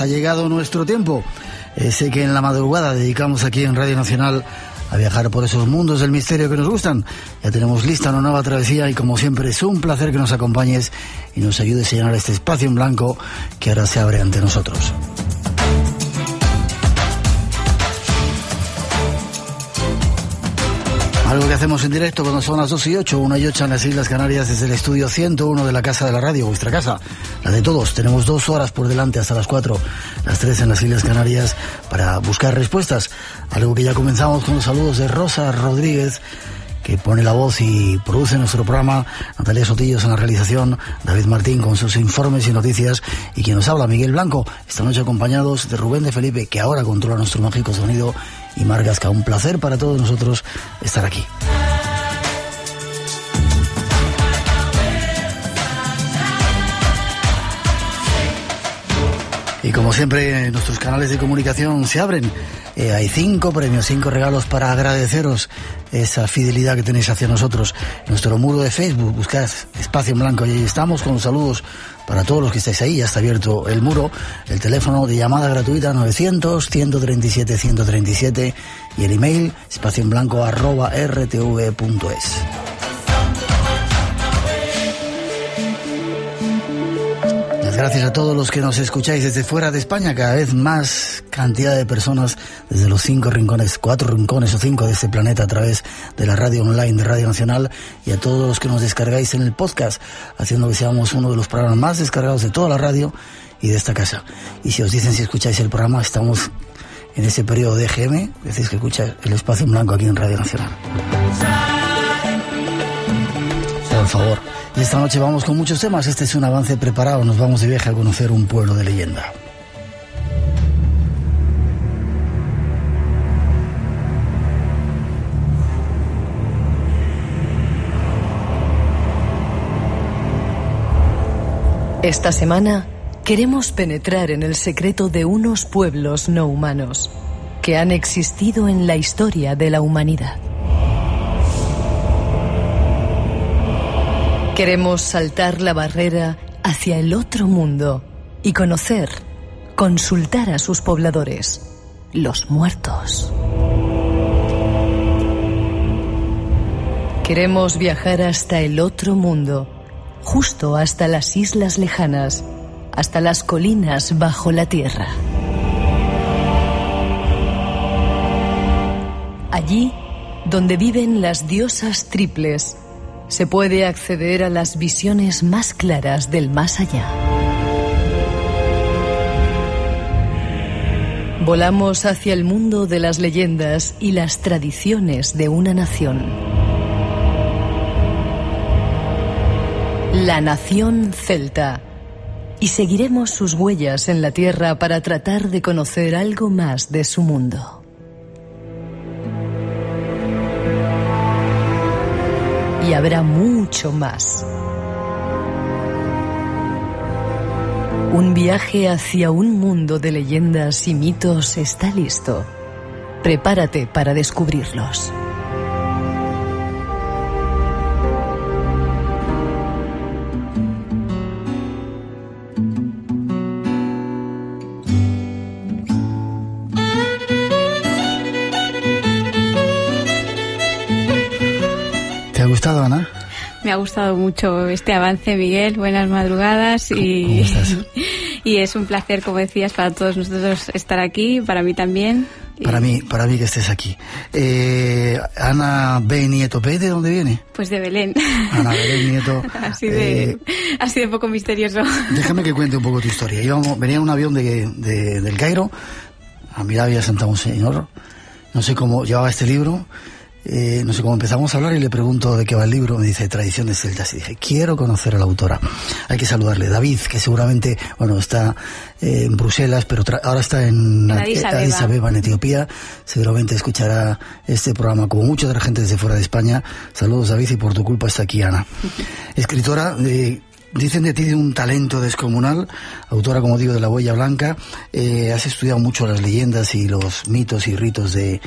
Ha llegado nuestro tiempo. Sé que en la madrugada dedicamos aquí en Radio Nacional a viajar por esos mundos del misterio que nos gustan. Ya tenemos lista una nueva travesía y como siempre es un placer que nos acompañes y nos ayudes a llenar este espacio en blanco que ahora se abre ante nosotros. Algo que hacemos en directo cuando son las 2 y 8, 1 y 8 en las Islas Canarias desde el estudio 101 de la Casa de la Radio, vuestra casa, de todos. Tenemos dos horas por delante hasta las 4, las 3 en las Islas Canarias para buscar respuestas. Algo que ya comenzamos con los saludos de Rosa Rodríguez, que pone la voz y produce nuestro programa, Natalia Sotillos en la realización, David Martín con sus informes y noticias, y quien nos habla, Miguel Blanco, esta noche acompañados de Rubén de Felipe, que ahora controla nuestro mágico sonido, y Margasca. Un placer para todos nosotros estar aquí. Y como siempre, nuestros canales de comunicación se abren. Eh, hay cinco premios, cinco regalos para agradeceros esa fidelidad que tenéis hacia nosotros. Nuestro muro de Facebook, buscad Espacio en Blanco y ahí estamos con los saludos para todos los que estáis ahí. Ya está abierto el muro, el teléfono de llamada gratuita 900-137-137 y el email espacio en blanco arroba rtv.es. Gracias a todos los que nos escucháis desde fuera de España, cada vez más cantidad de personas desde los cinco rincones, cuatro rincones o cinco de este planeta a través de la radio online de Radio Nacional y a todos los que nos descargáis en el podcast, haciendo que seamos uno de los programas más descargados de toda la radio y de esta casa. Y si os dicen si escucháis el programa, estamos en ese periodo de GM, decís que escucha el espacio en blanco aquí en Radio Nacional. Por favor. Y esta noche vamos con muchos temas. Este es un avance preparado. Nos vamos de viaje a conocer un pueblo de leyenda. Esta semana queremos penetrar en el secreto de unos pueblos no humanos que han existido en la historia de la humanidad. Queremos saltar la barrera hacia el otro mundo y conocer, consultar a sus pobladores, los muertos. Queremos viajar hasta el otro mundo, justo hasta las islas lejanas, hasta las colinas bajo la tierra. Allí, donde viven las diosas triples, se puede acceder a las visiones más claras del más allá. Volamos hacia el mundo de las leyendas y las tradiciones de una nación. La nación celta. Y seguiremos sus huellas en la tierra para tratar de conocer algo más de su mundo. Y habrá mucho más. Un viaje hacia un mundo de leyendas y mitos está listo. Prepárate para descubrirlos. Gustado mucho este avance, Miguel. Buenas madrugadas y, y es un placer, como decías, para todos nosotros estar aquí, para mí también. Para mí, para mí que estés aquí. Eh, Ana B. Nieto, ¿B de dónde viene? Pues de Belén. Ana Belén Nieto. así, de, eh, así de poco misterioso. Déjame que cuente un poco tu historia. Íbamos, venía un avión de, de, del Cairo a Miravia, Santa Monseñor. No sé cómo llevaba este libro eh, no sé cómo empezamos a hablar y le pregunto de qué va el libro, me dice Tradiciones Celtas y dije, quiero conocer a la autora. Hay que saludarle. David, que seguramente, bueno, está eh, en Bruselas, pero ahora está en, Addis Abeba. en Etiopía, seguramente escuchará este programa como mucha otra gente desde fuera de España. Saludos David y por tu culpa está aquí Ana. Escritora de Dicen de ti de un talento descomunal, autora, como digo, de La Huella Blanca. Eh, has estudiado mucho las leyendas y los mitos y ritos de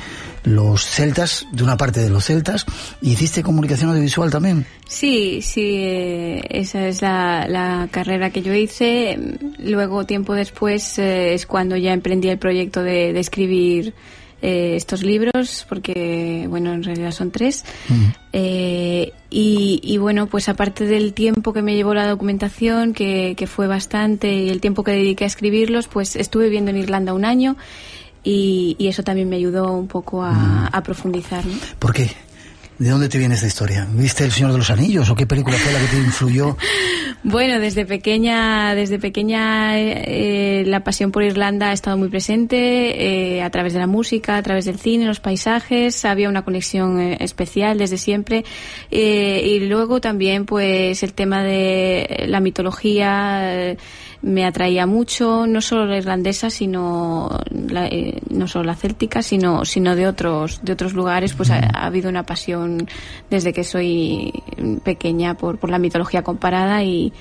los celtas, de una parte de los celtas. ¿Hiciste comunicación audiovisual también? Sí, sí, eh, esa es la, carrera que yo hice. Luego, tiempo después, eh, es cuando ya emprendí el proyecto de escribir eh, estos libros, porque, bueno, en realidad son tres. Mm. Eh, y, bueno, pues aparte del tiempo que me llevó la documentación, que, que fue bastante, y el tiempo que dediqué a escribirlos, pues estuve viviendo en Irlanda un año. Y, eso también me ayudó un poco a, a profundizar. ¿Por qué? ¿De dónde te viene esta historia? ¿Viste El Señor de los Anillos o qué película fue la que te influyó? Bueno, desde pequeña, desde pequeña eh, la pasión por Irlanda ha estado muy presente eh, a través de la música, a través del cine, los paisajes. Había una conexión eh, especial desde siempre y luego también, pues, el tema de la mitología me atraía mucho, no solo la irlandesa, sino la, eh, no solo la céltica, sino, sino de otros, de otros lugares, pues ha, habido una pasión desde que soy pequeña por, por la mitología comparada y,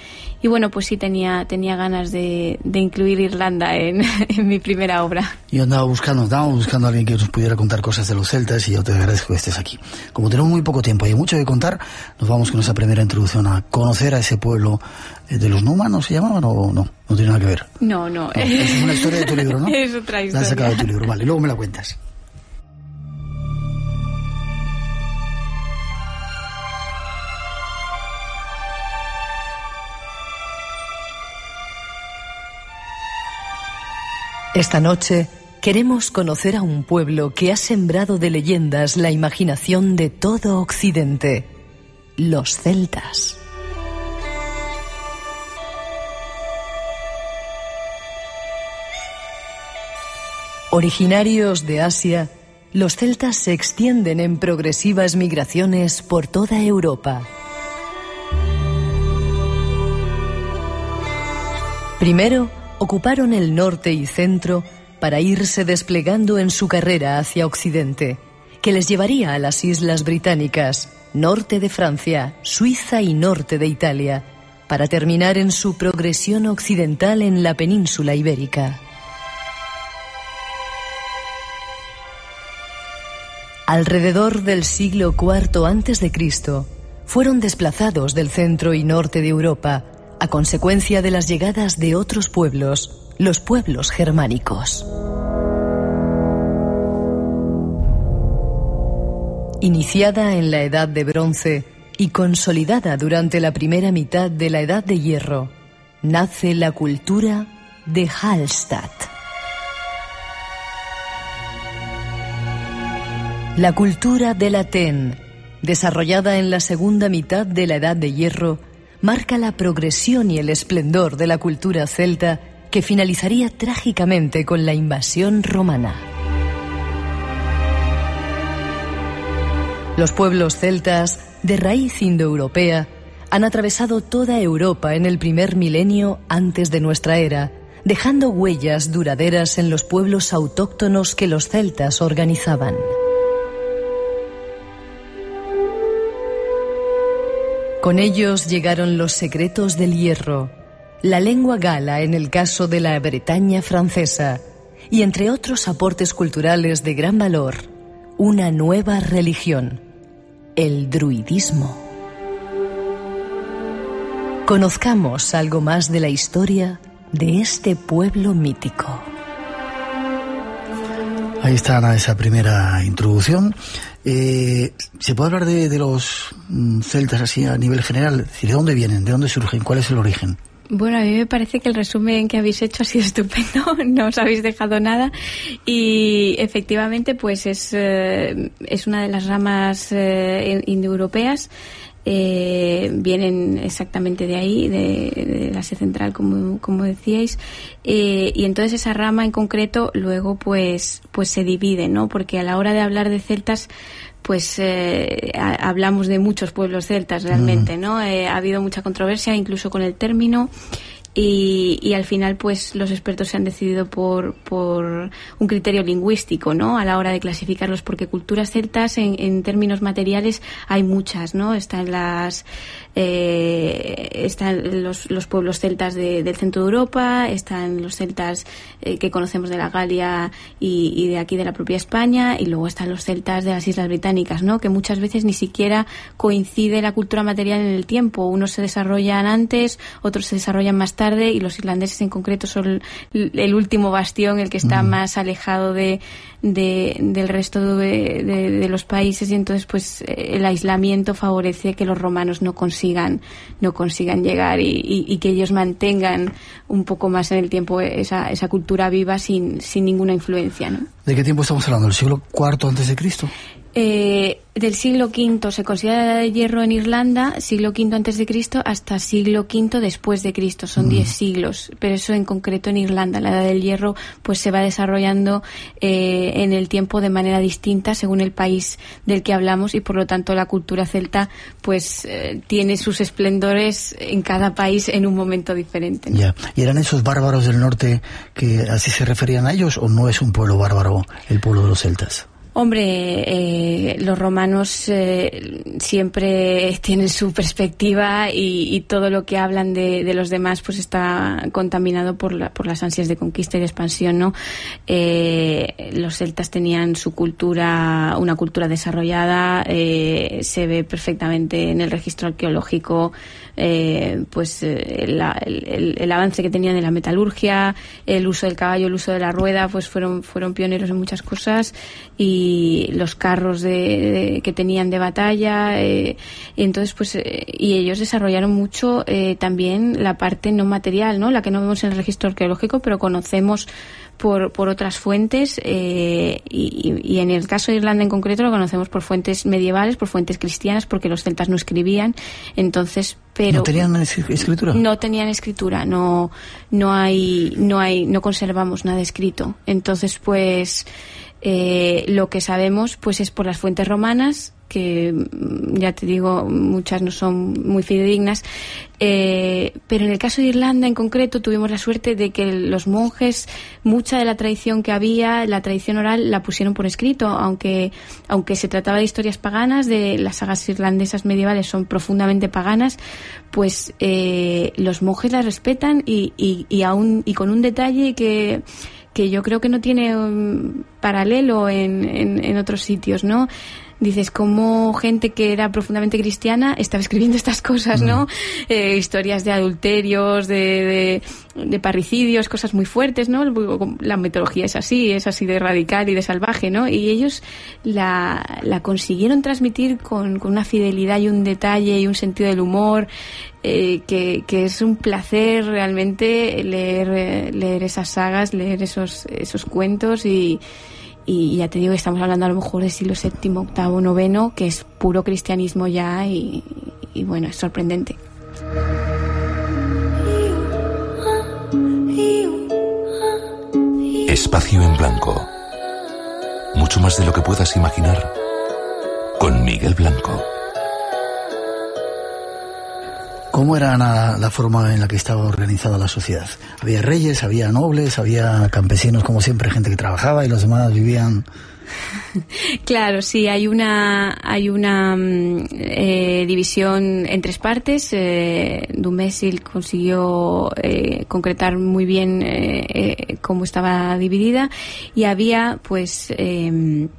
y bueno, pues sí tenía, tenía ganas de, de incluir Irlanda en, en, mi primera obra. Yo andaba buscando, andaba buscando a alguien que nos pudiera contar cosas de los celtas y yo te agradezco que estés aquí. Como tenemos muy poco tiempo y hay mucho que contar, nos vamos con esa primera introducción a conocer a ese pueblo de los Númanos, ¿se llamaban o no? No tiene nada que ver. No, no. es una historia de tu libro, ¿no? Es otra historia. La has sacado de tu libro, vale. Luego me la cuentas. Esta noche queremos conocer a un pueblo que ha sembrado de leyendas la imaginación de todo Occidente, los celtas. Originarios de Asia, los celtas se extienden en progresivas migraciones por toda Europa. Primero, ocuparon el norte y centro para irse desplegando en su carrera hacia Occidente, que les llevaría a las islas británicas, norte de Francia, Suiza y norte de Italia, para terminar en su progresión occidental en la península ibérica. Alrededor del siglo IV a.C., fueron desplazados del centro y norte de Europa a consecuencia de las llegadas de otros pueblos, los pueblos germánicos. Iniciada en la Edad de Bronce y consolidada durante la primera mitad de la Edad de Hierro, nace la cultura de Hallstatt. La cultura del Aten, desarrollada en la segunda mitad de la Edad de Hierro, marca la progresión y el esplendor de la cultura celta que finalizaría trágicamente con la invasión romana. Los pueblos celtas, de raíz indoeuropea, han atravesado toda Europa en el primer milenio antes de nuestra era, dejando huellas duraderas en los pueblos autóctonos que los celtas organizaban. Con ellos llegaron los secretos del hierro, la lengua gala en el caso de la Bretaña francesa y entre otros aportes culturales de gran valor, una nueva religión, el druidismo. Conozcamos algo más de la historia de este pueblo mítico. Ahí está esa primera introducción. Eh, ¿Se puede hablar de, los mm, celtas así a nivel general? ¿De dónde vienen? ¿De dónde surgen? ¿Cuál es el origen? Bueno, a mí me parece que el resumen que habéis hecho ha sido estupendo, no os habéis dejado nada y efectivamente pues es, eh, es una de las ramas eh, indoeuropeas eh, vienen exactamente de ahí, de, la Asia Central, como, como decíais, eh, y entonces esa rama en concreto luego pues, pues se divide, ¿no? Porque a la hora de hablar de celtas, pues eh, hablamos de muchos pueblos celtas realmente, ¿no? Eh, ha habido mucha controversia incluso con el término y, y, al final pues los expertos se han decidido por, por un criterio lingüístico no a la hora de clasificarlos porque culturas celtas en, en términos materiales hay muchas no están las eh, están los, los pueblos celtas de, del centro de Europa están los celtas eh, que conocemos de la Galia y, y, de aquí de la propia España y luego están los celtas de las Islas Británicas no que muchas veces ni siquiera coincide la cultura material en el tiempo. Unos se desarrollan antes otros se desarrollan más tarde tarde y los irlandeses en concreto son el, último bastión, el que está más alejado de, del resto de, los países y entonces pues el aislamiento favorece que los romanos no consigan no consigan llegar y, que ellos mantengan un poco más en el tiempo esa, esa cultura viva sin, sin ninguna influencia. ¿no? ¿De qué tiempo estamos hablando? ¿El siglo IV antes de Cristo? Eh, del siglo V se considera la edad de hierro en Irlanda, siglo V antes de Cristo hasta siglo V después de Cristo, son 10 siglos, pero eso en concreto en Irlanda, la edad del hierro pues se va desarrollando eh, en el tiempo de manera distinta según el país del que hablamos y por lo tanto la cultura celta pues eh, tiene sus esplendores en cada país en un momento diferente. Ya, ¿y eran esos bárbaros del norte que así se referían a ellos o no es un pueblo bárbaro el pueblo de los celtas? Hombre, eh, los romanos eh, siempre tienen su perspectiva y, todo lo que hablan de, los demás pues está contaminado por, por las ansias de conquista y de expansión, ¿no? Eh, los celtas tenían su cultura, una cultura desarrollada, se ve perfectamente en el registro arqueológico eh, pues eh, el, avance que tenían de la metalurgia, el uso del caballo, el uso de la rueda, pues fueron, fueron pioneros en muchas cosas y los carros de, que tenían de batalla, eh, entonces pues y ellos desarrollaron mucho también la parte no material, ¿no? La que no vemos en el registro arqueológico, pero conocemos por, por otras fuentes y, y, en el caso de Irlanda en concreto lo conocemos por fuentes medievales, por fuentes cristianas, porque los celtas no escribían. Entonces, pero no tenían escritura. No tenían escritura, no no hay no hay no conservamos nada escrito. Entonces, pues eh, lo que sabemos pues es por las fuentes romanas que mm, ya te digo, muchas no son muy fidedignas, eh, pero en el caso de Irlanda en concreto tuvimos la suerte de que los monjes, mucha de la tradición que había, la tradición oral, la pusieron por escrito, aunque, aunque se trataba de historias paganas, de las sagas irlandesas medievales son profundamente paganas, pues eh, los monjes las respetan y, y, y, aún, y con un detalle que que yo creo que no tiene un paralelo en, en, en otros sitios, ¿no? Dices cómo gente que era profundamente cristiana estaba escribiendo estas cosas, ¿no? Eh, historias de adulterios, de, de, parricidios, cosas muy fuertes, ¿no? La metodología es así, es así de radical y de salvaje, ¿no? Y ellos la, la consiguieron transmitir con, con una fidelidad y un detalle y un sentido del humor eh, que, que, es un placer realmente leer, leer esas sagas, leer esos, esos cuentos y, y ya te digo, estamos hablando a lo mejor del siglo VII, octavo, noveno, que es puro cristianismo ya y, y bueno, es sorprendente. Espacio en blanco. Mucho más de lo que puedas imaginar. Con Miguel Blanco. ¿Cómo era la, forma en la que estaba organizada la sociedad? ¿Había reyes, había nobles, había campesinos, como siempre, gente que trabajaba y los demás vivían? Claro, sí, hay una, hay una mm, eh, división en tres partes. Eh, consiguió eh, concretar muy bien eh, cómo estaba dividida y había, pues, em,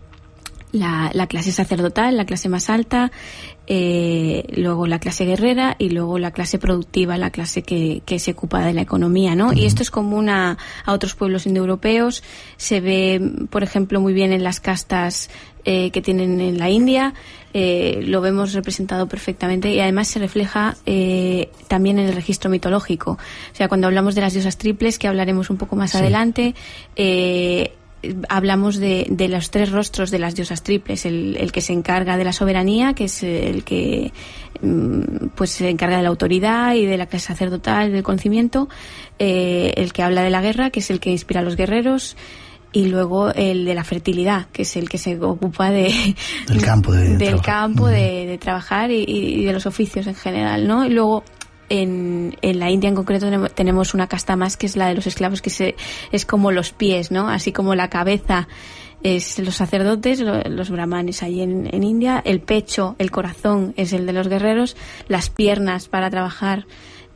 la, clase sacerdotal, la clase más alta, eh, luego la clase guerrera y luego la clase productiva, la clase que, que se ocupa de la economía, ¿no? Y esto es común a, a, otros pueblos indoeuropeos. Se ve, por ejemplo, muy bien en las castas eh, que tienen en la India. Eh, lo vemos representado perfectamente y además se refleja eh, también en el registro mitológico. O sea, cuando hablamos de las diosas triples, que hablaremos un poco más sí. adelante, eh, hablamos de, de, los tres rostros de las diosas triples, el, el, que se encarga de la soberanía, que es el que mm, pues se encarga de la autoridad y de la clase sacerdotal, del conocimiento, eh, el que habla de la guerra, que es el que inspira a los guerreros, y luego el de la fertilidad, que es el que se ocupa de, del campo, de, del campo, de, de, trabajar y, y, de los oficios en general, ¿no? Y luego en, en, la India en concreto tenemos una casta más que es la de los esclavos, que se, es como los pies, ¿no? Así como la cabeza es los sacerdotes, los brahmanes ahí en, en, India, el pecho, el corazón es el de los guerreros, las piernas para trabajar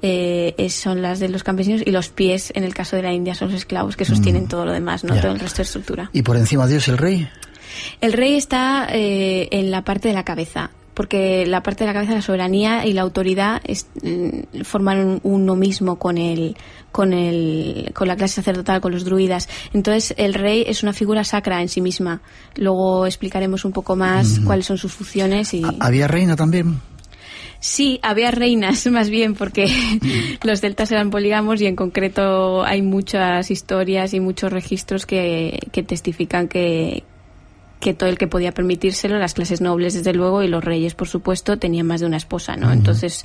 eh, son las de los campesinos y los pies, en el caso de la India, son los esclavos que sostienen mm. todo lo demás, no yeah. todo el resto de estructura. ¿Y por encima de Dios el rey? El rey está eh, en la parte de la cabeza porque la parte de la cabeza, la soberanía y la autoridad es, mm, forman uno mismo con el, con el, con la clase sacerdotal, con los druidas. Entonces, el rey es una figura sacra en sí misma. Luego explicaremos un poco más cuáles son sus funciones y. ¿Había reina también? Sí, había reinas más bien porque los celtas eran polígamos y en concreto hay muchas historias y muchos registros que, que testifican que, que todo el que podía permitírselo, las clases nobles desde luego y los reyes por supuesto tenían más de una esposa, ¿no? Uh -huh. Entonces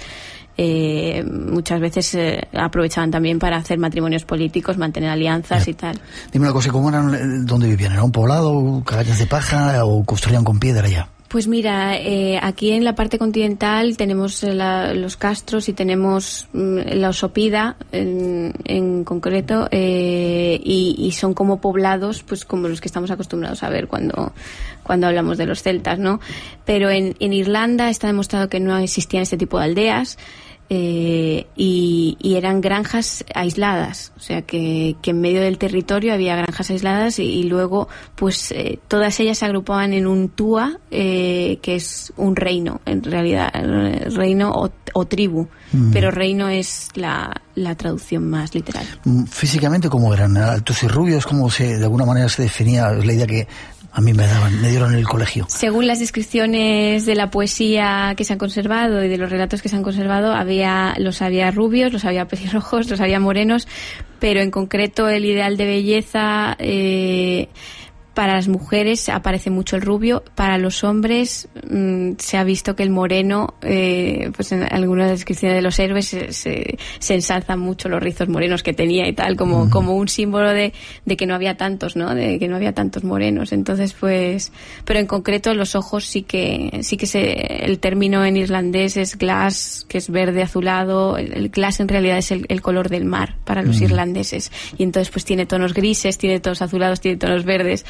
eh, muchas veces eh, aprovechaban también para hacer matrimonios políticos, mantener alianzas y tal. Dime una cosa, ¿cómo eran, dónde vivían? ¿Era un poblado, caballas de paja o construían con piedra ya? Pues mira, eh, aquí en la parte continental tenemos la, los castros y tenemos mm, la osopida en, en concreto eh, y, y, son como poblados, pues como los que estamos acostumbrados a ver cuando, cuando hablamos de los celtas, ¿no? Pero en, en Irlanda está demostrado que no existían este tipo de aldeas eh, y, y, eran granjas aisladas, o sea que, que, en medio del territorio había granjas aisladas y, y luego pues eh, todas ellas se agrupaban en un tua, eh, que es un reino, en realidad, reino o, o tribu, mm. pero reino es la, la, traducción más literal. Mm, físicamente, ¿cómo eran? ¿Altos y rubios? ¿Cómo se, de alguna manera se definía la idea que a mí me daban, me dieron en el colegio. Según las descripciones de la poesía que se han conservado y de los relatos que se han conservado, había, los había rubios, los había pelirrojos, los había morenos, pero en concreto el ideal de belleza eh, para las mujeres aparece mucho el rubio, para los hombres mmm, se ha visto que el moreno, eh, pues en algunas descripciones de los héroes se, se, se, ensalzan mucho los rizos morenos que tenía y tal, como, uh -huh. como un símbolo de, de, que no había tantos, ¿no? De que no había tantos morenos. Entonces, pues, pero en concreto los ojos sí que, sí que se, el término en irlandés es glass, que es verde azulado. El, el glass en realidad es el, el, color del mar para los uh -huh. irlandeses. Y entonces, pues tiene tonos grises, tiene tonos azulados, tiene tonos verdes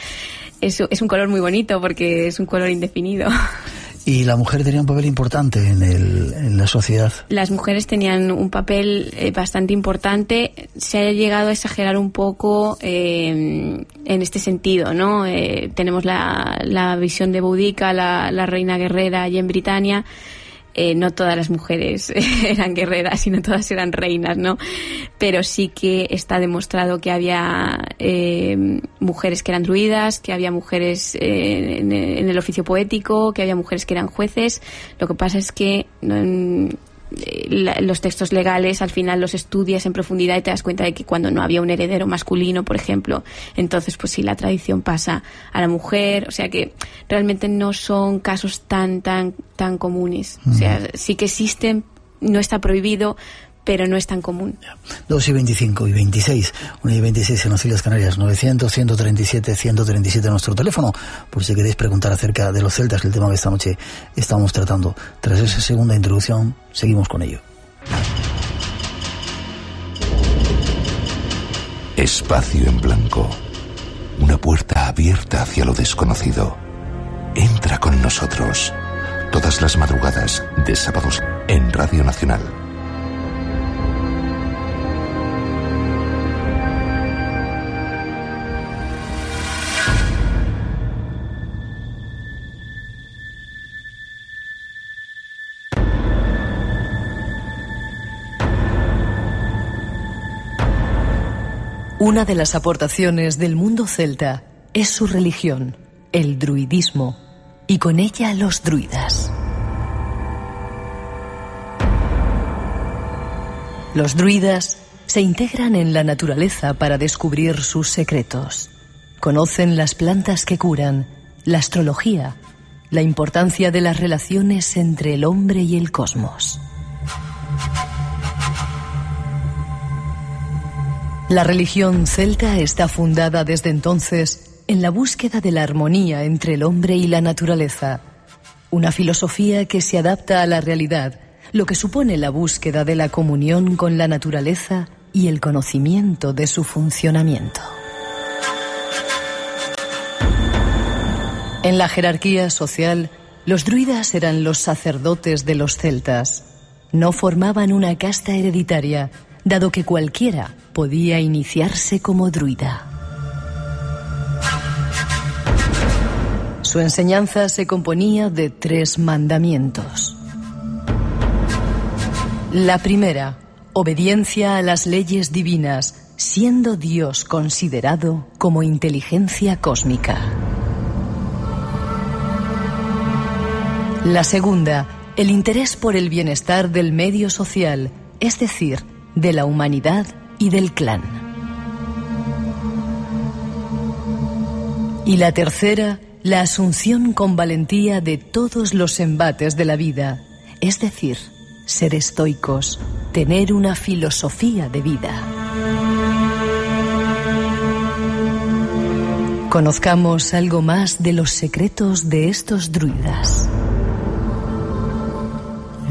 es, es un color muy bonito porque es un color indefinido. ¿Y la mujer tenía un papel importante en, el, en la sociedad? Las mujeres tenían un papel eh, bastante importante. Se ha llegado a exagerar un poco eh, en este sentido, ¿no? Eh, tenemos la, la, visión de Boudica, la, la reina guerrera allí en Britania, eh, no todas las mujeres eran guerreras y no todas eran reinas, ¿no? Pero sí que está demostrado que había eh, mujeres que eran druidas, que había mujeres eh, en, en, el oficio poético, que había mujeres que eran jueces. Lo que pasa es que no, los textos legales al final los estudias en profundidad y te das cuenta de que cuando no había un heredero masculino, por ejemplo, entonces pues sí la tradición pasa a la mujer, o sea que realmente no son casos tan tan tan comunes. O sea, sí que existen, no está prohibido, pero no es tan común. 2 y 25 y 26, 1 y 26 en las Islas Canarias, 900, 137, 137 en nuestro teléfono, por si queréis preguntar acerca de los celtas, el tema que esta noche estamos tratando. Tras esa segunda introducción, seguimos con ello. Espacio en blanco. Una puerta abierta hacia lo desconocido. Entra con nosotros. Todas las madrugadas de sábados en Radio Nacional Una de las aportaciones del mundo celta es su religión, el druidismo, y con ella los druidas. Los druidas se integran en la naturaleza para descubrir sus secretos. Conocen las plantas que curan, la astrología, la importancia de las relaciones entre el hombre y el cosmos. La religión celta está fundada desde entonces en la búsqueda de la armonía entre el hombre y la naturaleza, una filosofía que se adapta a la realidad, lo que supone la búsqueda de la comunión con la naturaleza y el conocimiento de su funcionamiento. En la jerarquía social, los druidas eran los sacerdotes de los celtas. No formaban una casta hereditaria, dado que cualquiera podía iniciarse como druida. Su enseñanza se componía de tres mandamientos. La primera, obediencia a las leyes divinas, siendo Dios considerado como inteligencia cósmica. La segunda, el interés por el bienestar del medio social, es decir, de la humanidad y del clan. Y la tercera, la asunción con valentía de todos los embates de la vida, es decir, ser estoicos, tener una filosofía de vida. Conozcamos algo más de los secretos de estos druidas.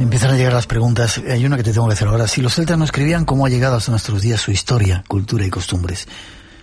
Empiezan a llegar las preguntas. Hay una que te tengo que hacer ahora. Si los celtas no escribían, ¿cómo ha llegado hasta nuestros días su historia, cultura y costumbres?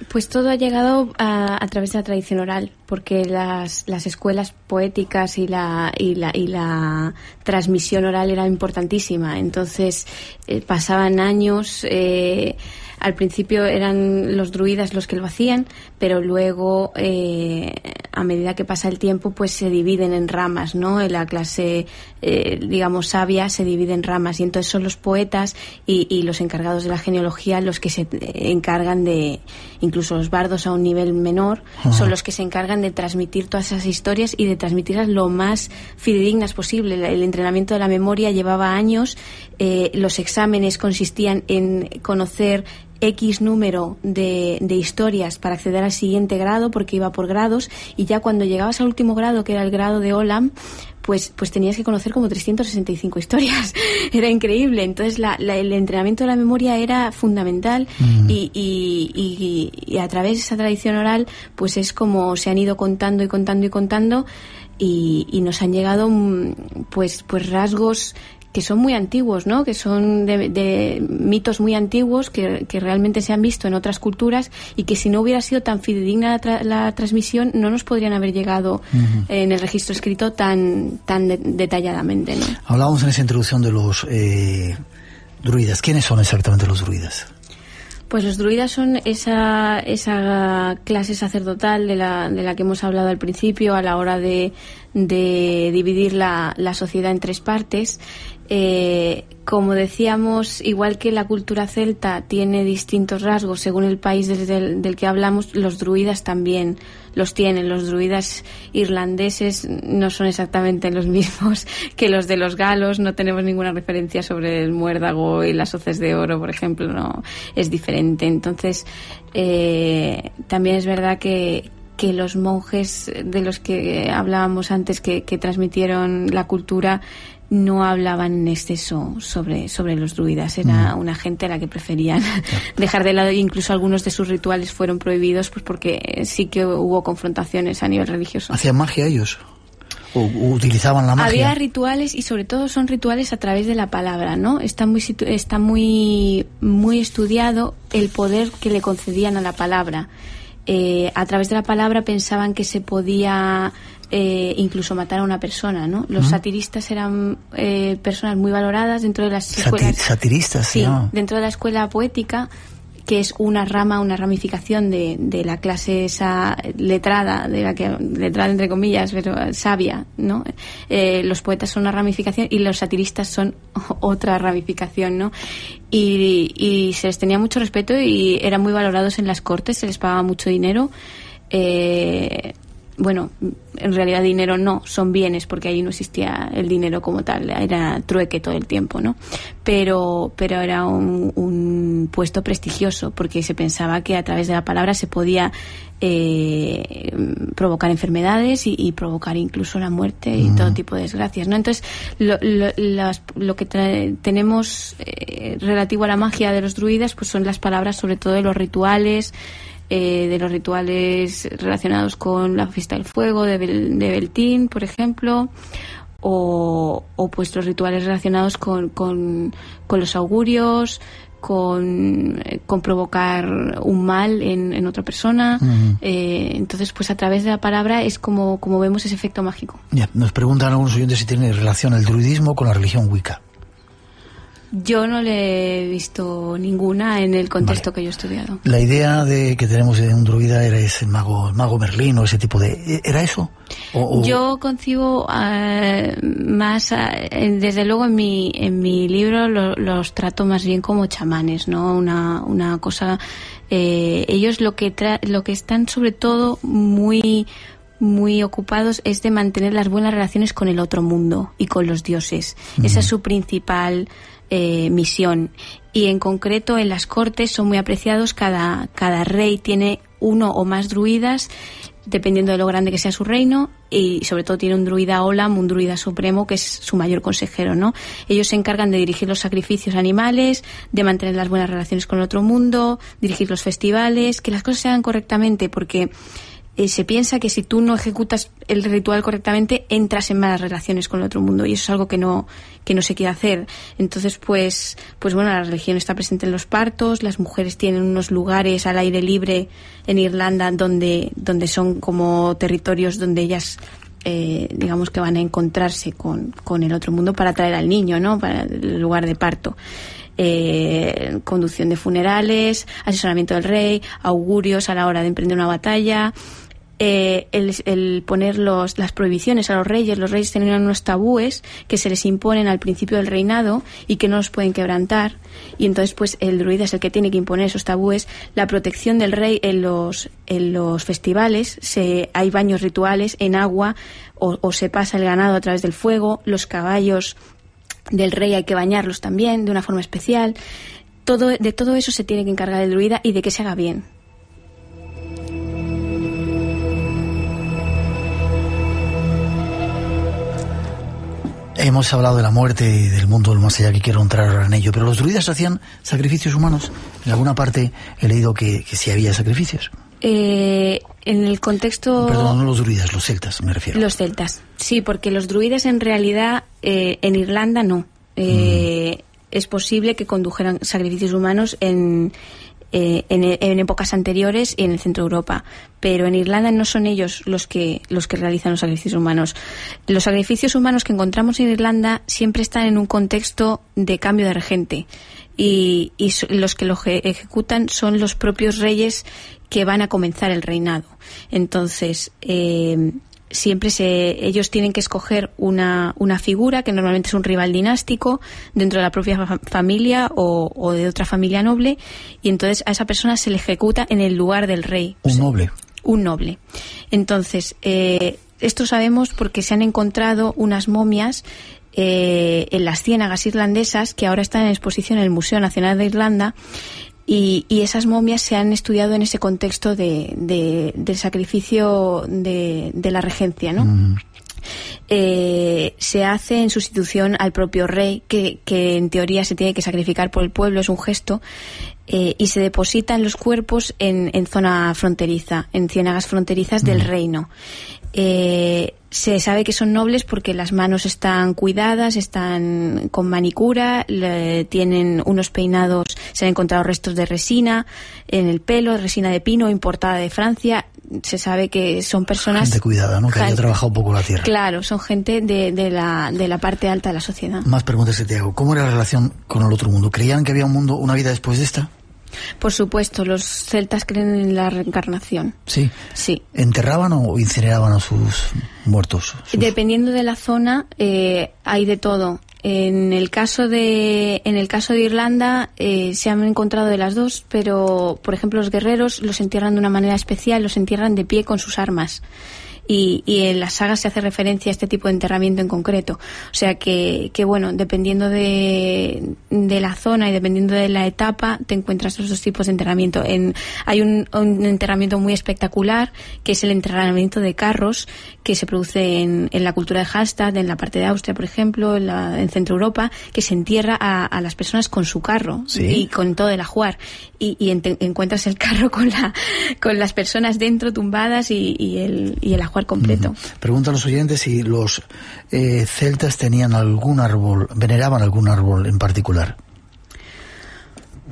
Pues todo ha llegado a, través de la tradición oral, porque las, las escuelas poéticas y la, y, la, y la transmisión oral era importantísima. Entonces eh, pasaban años. Eh, al principio eran los druidas los que lo hacían, pero luego, eh, a medida que pasa el tiempo, pues se dividen en ramas, ¿no? En la clase, eh, digamos, sabia se divide en ramas y entonces son los poetas y, y, los encargados de la genealogía los que se encargan de, incluso los bardos a un nivel menor, son los que se encargan de transmitir todas esas historias y de transmitirlas lo más fidedignas posible. El entrenamiento de la memoria llevaba años, eh, los exámenes consistían en conocer X número de, de, historias para acceder al siguiente grado, porque iba por grados, y ya cuando llegabas al último grado, que era el grado de Olam, pues, pues tenías que conocer como 365 historias. era increíble. Entonces, la, el entrenamiento de la memoria era fundamental mm. y, y, y, a través de esa tradición oral, pues es como se han ido contando y contando y contando y, y nos han llegado mm, pues, pues rasgos que son muy antiguos, ¿no? que son de, mitos muy antiguos que, realmente se han visto en otras culturas y que si no hubiera sido tan fidedigna la, transmisión no nos podrían haber llegado en el registro escrito tan, tan detalladamente. ¿no? Hablábamos en esa introducción de los eh, druidas. ¿Quiénes son exactamente los druidas? Pues los druidas son esa, esa clase sacerdotal de la, de la que hemos hablado al principio a la hora de, de dividir la, la sociedad en tres partes eh, como decíamos, igual que la cultura celta tiene distintos rasgos según el país del, que hablamos, los druidas también los tienen. Los druidas irlandeses no son exactamente los mismos que los de los galos. No tenemos ninguna referencia sobre el muérdago y las hoces de oro, por ejemplo. No es diferente. Entonces, eh, también es verdad que, que los monjes de los que hablábamos antes que transmitieron la cultura no hablaban en exceso sobre, sobre los druidas. Era mm. una gente a la que preferían dejar de lado. Incluso algunos de sus rituales fueron prohibidos pues porque sí que hubo confrontaciones a nivel religioso. ¿Hacían magia ellos? ¿O utilizaban la magia? Había rituales y sobre todo son rituales a través de la palabra, ¿no? Está muy, está muy, muy estudiado el poder que le concedían a la palabra. Eh, a través de la palabra pensaban que se podía eh, incluso matar a una persona, ¿no? Los satiristas eran eh, personas muy valoradas dentro de las escuelas. Satiristas, sí. Dentro de la escuela poética que es una rama, una ramificación de, de la clase esa letrada, de la que, letrada entre comillas, pero sabia, ¿no? Eh, los poetas son una ramificación y los satiristas son otra ramificación, ¿no? Y, y se les tenía mucho respeto y eran muy valorados en las cortes, se les pagaba mucho dinero. Eh, bueno, en realidad dinero no, son bienes, porque ahí no existía el dinero como tal, era trueque todo el tiempo, ¿no? Pero, pero era un, un puesto prestigioso, porque se pensaba que a través de la palabra se podía eh, provocar enfermedades y, y, provocar incluso la muerte y mm. todo tipo de desgracias, ¿no? Entonces, lo, lo, las, lo que tenemos eh, relativo a la magia de los druidas, pues son las palabras, sobre todo de los rituales, eh, de los rituales relacionados con la fiesta del fuego de, Bel, de Beltín, por ejemplo, o, o, pues los rituales relacionados con, con, con los augurios, con, con, provocar un mal en, en otra persona. Uh -huh. eh, entonces, pues a través de la palabra es como, como vemos ese efecto mágico. Nos preguntan algunos oyentes si tiene relación el druidismo con la religión Wicca. Yo no le he visto ninguna en el contexto vale. que yo he estudiado. La idea de que tenemos de un druida era ese mago, mago Merlín o ese tipo de... ¿Era eso? O, o... Yo concibo uh, más, uh, desde luego en mi, en mi libro lo, los trato más bien como chamanes, ¿no? Una, una cosa... Eh, ellos lo que, lo que están sobre todo muy muy ocupados es de mantener las buenas relaciones con el otro mundo y con los dioses. Esa es su principal eh, misión. Y en concreto en las cortes son muy apreciados. Cada, cada rey tiene uno o más druidas dependiendo de lo grande que sea su reino, y sobre todo tiene un druida Olam, un druida supremo, que es su mayor consejero, ¿no? Ellos se encargan de dirigir los sacrificios animales, de mantener las buenas relaciones con el otro mundo, dirigir los festivales, que las cosas se hagan correctamente, porque eh, se piensa que si tú no ejecutas el ritual correctamente entras en malas relaciones con el otro mundo y eso es algo que no que no se quiere hacer. Entonces pues pues bueno la religión está presente en los partos las mujeres tienen unos lugares al aire libre en Irlanda donde donde son como territorios donde ellas eh, digamos que van a encontrarse con, con el otro mundo para traer al niño no para el lugar de parto. Eh, conducción de funerales, asesoramiento del rey, augurios a la hora de emprender una batalla, eh, el, poner los, las prohibiciones a los reyes. Los reyes tenían unos tabúes que se les imponen al principio del reinado y que no los pueden quebrantar. Y entonces, pues, el druida es el que tiene que imponer esos tabúes. La protección del rey en los, en los festivales, se, hay baños rituales en agua o, o se pasa el ganado a través del fuego. Los caballos del rey hay que bañarlos también de una forma especial. Todo, de todo eso se tiene que encargar el druida y de que se haga bien. Hemos hablado de la muerte y del mundo del más allá que quiero entrar en ello, pero los druidas hacían sacrificios humanos. En alguna parte he leído que, que sí había sacrificios. Eh, en el contexto... Perdón, no los druidas, los celtas me refiero. Los celtas, sí, porque los druidas en realidad eh, en Irlanda no. Eh, mm. Es posible que condujeran sacrificios humanos en, eh, en, en, épocas anteriores y en el centro de Europa. Pero en Irlanda no son ellos los que, los que realizan los sacrificios humanos. Los sacrificios humanos que encontramos en Irlanda siempre están en un contexto de cambio de regente. Y, y los que lo ejecutan son los propios reyes que van a comenzar el reinado. Entonces, eh, siempre se, ellos tienen que escoger una, una figura que normalmente es un rival dinástico dentro de la propia fa familia o, o, de otra familia noble y entonces a esa persona se le ejecuta en el lugar del rey. Un noble. Un noble. Entonces, eh, esto sabemos porque se han encontrado unas momias eh, en las ciénagas irlandesas que ahora están en exposición en el Museo Nacional de Irlanda y, y, esas momias se han estudiado en ese contexto de, de, del sacrificio de, de, la regencia, ¿no? Mm. Eh, se hace en sustitución al propio rey, que, que, en teoría se tiene que sacrificar por el pueblo, es un gesto, eh, y se depositan los cuerpos en, en, zona fronteriza, en ciénagas fronterizas mm. del reino. Eh, se sabe que son nobles porque las manos están cuidadas, están con manicura, le, tienen unos peinados, se han encontrado restos de resina en el pelo, resina de pino importada de Francia. Se sabe que son personas... Gente cuidada, ¿no? Que haya trabajado un poco la tierra. Claro, son gente de, de, la, de la parte alta de la sociedad. Más preguntas que te hago. ¿Cómo era la relación con el otro mundo? ¿Creían que había un mundo, una vida después de esta? Por supuesto, los celtas creen en la reencarnación. Sí. Sí. ¿Enterraban o incineraban a sus muertos? Dependiendo de la zona, eh, hay de todo. En el caso de, en el caso de Irlanda eh, se han encontrado de las dos, pero por ejemplo los guerreros los entierran de una manera especial, los entierran de pie con sus armas y, y, en las sagas se hace referencia a este tipo de enterramiento en concreto. O sea que, que bueno, dependiendo de, de, la zona y dependiendo de la etapa, te encuentras esos tipos de enterramiento. En, hay un, un, enterramiento muy espectacular, que es el enterramiento de carros, que se produce en, en la cultura de Hallstatt, en la parte de Austria, por ejemplo, en, la, en Centro Europa, que se entierra a, a, las personas con su carro ¿Sí? y con todo el ajuar. Y, y en, encuentras el carro con, la, con las personas dentro tumbadas y, y el, y el ajuar completo. Uh -huh. Preguntan los oyentes si los eh, celtas tenían algún árbol, veneraban algún árbol en particular.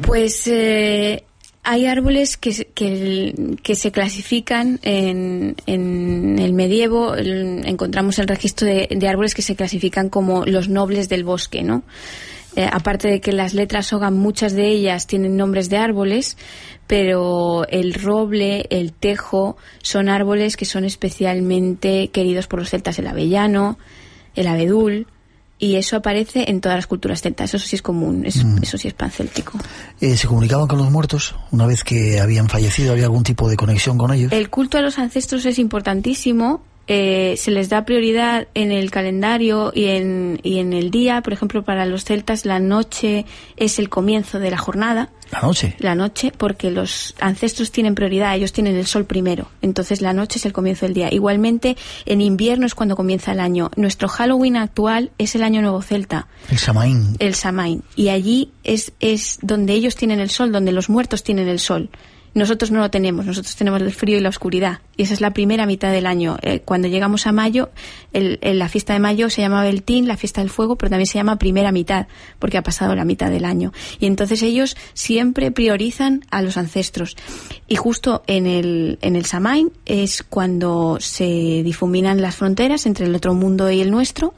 Pues eh, hay árboles que, que, que se clasifican en, en, el medievo, encontramos el registro de, de, árboles que se clasifican como los nobles del bosque, ¿no? Eh, aparte de que las letras Hogan, muchas de ellas tienen nombres de árboles, pero el roble, el tejo, son árboles que son especialmente queridos por los celtas, el avellano, el abedul, y eso aparece en todas las culturas celtas, eso sí es común, es, mm. eso sí es pancéltico. Eh, ¿Se comunicaban con los muertos una vez que habían fallecido? ¿Había algún tipo de conexión con ellos? El culto a los ancestros es importantísimo, eh, se les da prioridad en el calendario y en, y en el día. Por ejemplo, para los celtas la noche es el comienzo de la jornada. ¿La noche? La noche, porque los ancestros tienen prioridad, ellos tienen el sol primero. Entonces la noche es el comienzo del día. Igualmente, en invierno es cuando comienza el año. Nuestro Halloween actual es el año nuevo celta. El Samaín. El Samaín. Y allí es, es donde ellos tienen el sol, donde los muertos tienen el sol. Nosotros no lo tenemos, nosotros tenemos el frío y la oscuridad. Y esa es la primera mitad del año. Eh, cuando llegamos a mayo, el, el, la fiesta de mayo se llama Beltín, la fiesta del fuego, pero también se llama primera mitad, porque ha pasado la mitad del año. Y entonces ellos siempre priorizan a los ancestros. Y justo en el, en el Samain es cuando se difuminan las fronteras entre el otro mundo y el nuestro,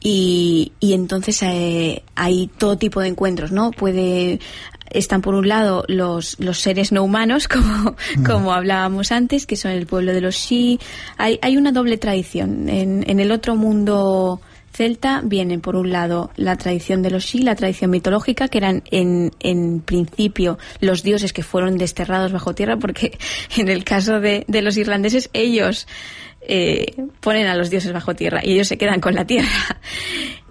y, y, entonces eh, hay todo tipo de encuentros, ¿no? Puede están por un lado los, los seres no humanos, como, mm. como hablábamos antes, que son el pueblo de los Shi. Hay, hay una doble tradición. En, en el otro mundo celta viene por un lado la tradición de los Shi, la tradición mitológica, que eran en, en principio los dioses que fueron desterrados bajo tierra, porque en el caso de, de los irlandeses ellos eh, ponen a los dioses bajo tierra y ellos se quedan con la tierra.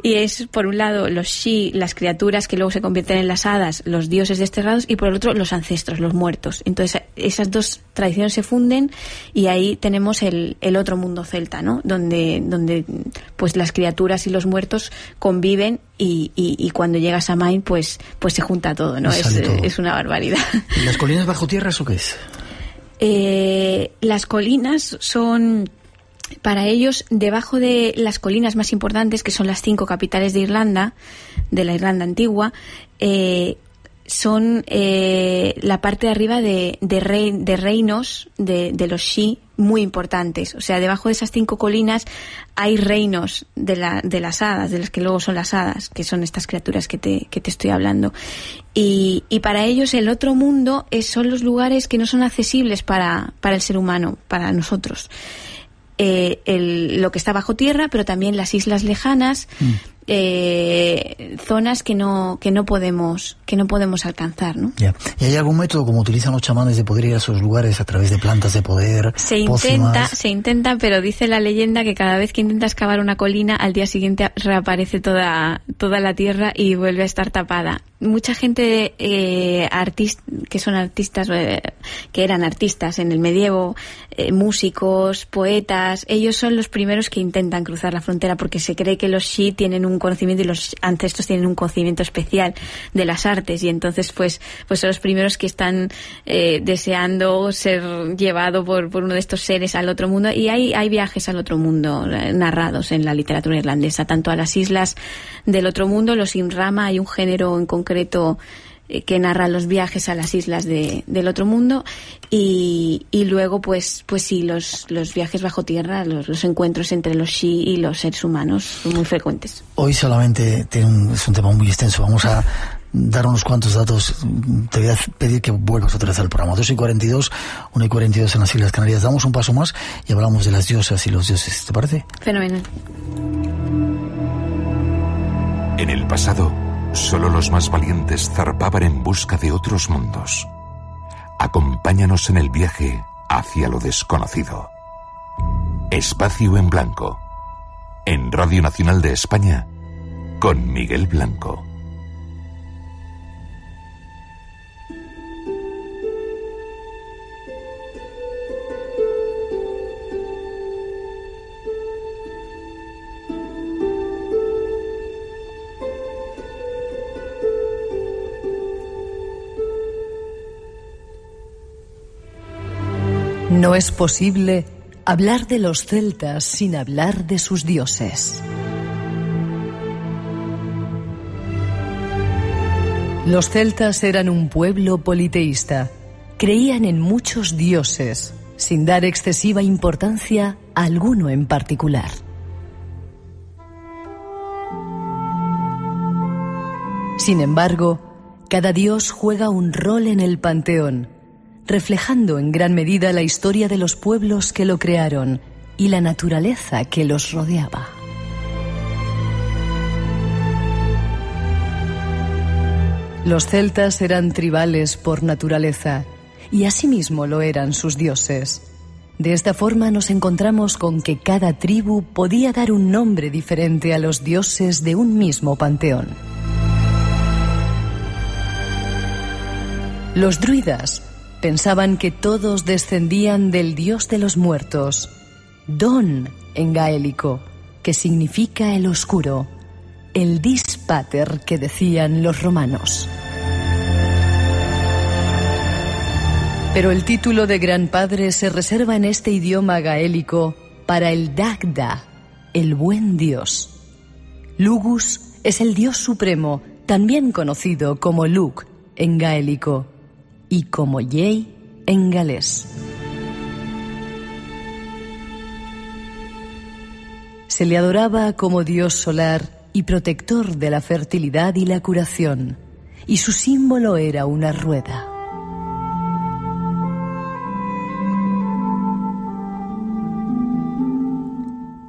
Y es, por un lado, los Shi, las criaturas que luego se convierten en las hadas, los dioses desterrados, y por el otro, los ancestros, los muertos. Entonces, esas dos tradiciones se funden y ahí tenemos el, el otro mundo celta, ¿no? Donde, donde, pues, las criaturas y los muertos conviven y, y, y cuando llegas a Main, pues, pues se junta todo, ¿no? Es, todo. es, una barbaridad. ¿Y las colinas bajo tierra eso qué es? Eh, las colinas son para ellos, debajo de las colinas más importantes, que son las cinco capitales de Irlanda, de la Irlanda antigua, eh, son eh, la parte de arriba de, de, de reinos de, de, los Shi muy importantes. O sea, debajo de esas cinco colinas hay reinos de, la, de las hadas, de las que luego son las hadas, que son estas criaturas que te, que te estoy hablando. Y, y para ellos el otro mundo es, son los lugares que no son accesibles para, para el ser humano, para nosotros eh, el, lo que está bajo tierra, pero también las islas lejanas, mm. Eh, zonas que no que no podemos que no podemos alcanzar, ¿no? Yeah. ¿Y hay algún método como utilizan los chamanes de poder ir a esos lugares a través de plantas de poder? Se pócimas? intenta, se intenta, pero dice la leyenda que cada vez que intentas cavar una colina, al día siguiente reaparece toda toda la tierra y vuelve a estar tapada mucha gente eh, artist, que son artistas, eh, que eran artistas en el medievo, eh, músicos, poetas, ellos son los primeros que intentan cruzar la frontera porque se cree que los Shi tienen un conocimiento y los ancestros tienen un conocimiento especial de las artes. Y entonces pues, pues son los primeros que están eh, deseando ser llevado por, por uno de estos seres al otro mundo. Y hay, hay viajes al otro mundo eh, narrados en la literatura irlandesa, tanto a las islas del otro mundo, los Imrama, hay un género en concreto que narra los viajes a las islas de, del otro mundo y, y, luego pues pues sí los, los viajes bajo tierra los, los encuentros entre los Shi y los seres humanos son muy frecuentes hoy solamente un, es un tema muy extenso vamos a dar unos cuantos datos, te voy a pedir que vuelvas otra vez al programa. 2 y 42, 1 y 42 en las Islas Canarias. Damos un paso más y hablamos de las diosas y los dioses. ¿Te parece? Fenomenal. En el pasado, solo los más valientes zarpaban en busca de otros mundos. Acompáñanos en el viaje hacia lo desconocido. Espacio en Blanco. En Radio Nacional de España, con Miguel Blanco. No es posible hablar de los celtas sin hablar de sus dioses. Los celtas eran un pueblo politeísta. Creían en muchos dioses, sin dar excesiva importancia a alguno en particular. Sin embargo, cada dios juega un rol en el panteón reflejando en gran medida la historia de los pueblos que lo crearon y la naturaleza que los rodeaba. Los celtas eran tribales por naturaleza y asimismo lo eran sus dioses. De esta forma nos encontramos con que cada tribu podía dar un nombre diferente a los dioses de un mismo panteón. Los druidas pensaban que todos descendían del dios de los muertos, Don en gaélico, que significa el oscuro, el dispater que decían los romanos. Pero el título de Gran Padre se reserva en este idioma gaélico para el Dagda, el buen Dios. Lugus es el Dios supremo, también conocido como Lug en gaélico y como Yei en galés. Se le adoraba como dios solar y protector de la fertilidad y la curación, y su símbolo era una rueda.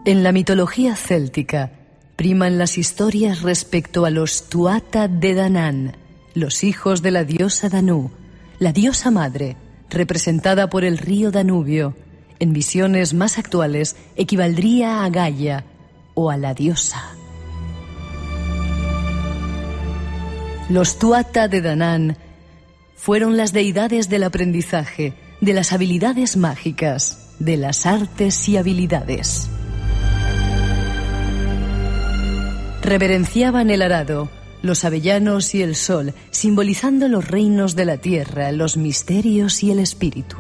En la mitología céltica priman las historias respecto a los Tuata de Danán, los hijos de la diosa Danú, la diosa madre, representada por el río Danubio, en visiones más actuales equivaldría a Gaia o a la diosa. Los Tuata de Danán fueron las deidades del aprendizaje, de las habilidades mágicas, de las artes y habilidades. Reverenciaban el arado, los avellanos y el sol, simbolizando los reinos de la tierra, los misterios y el espíritu.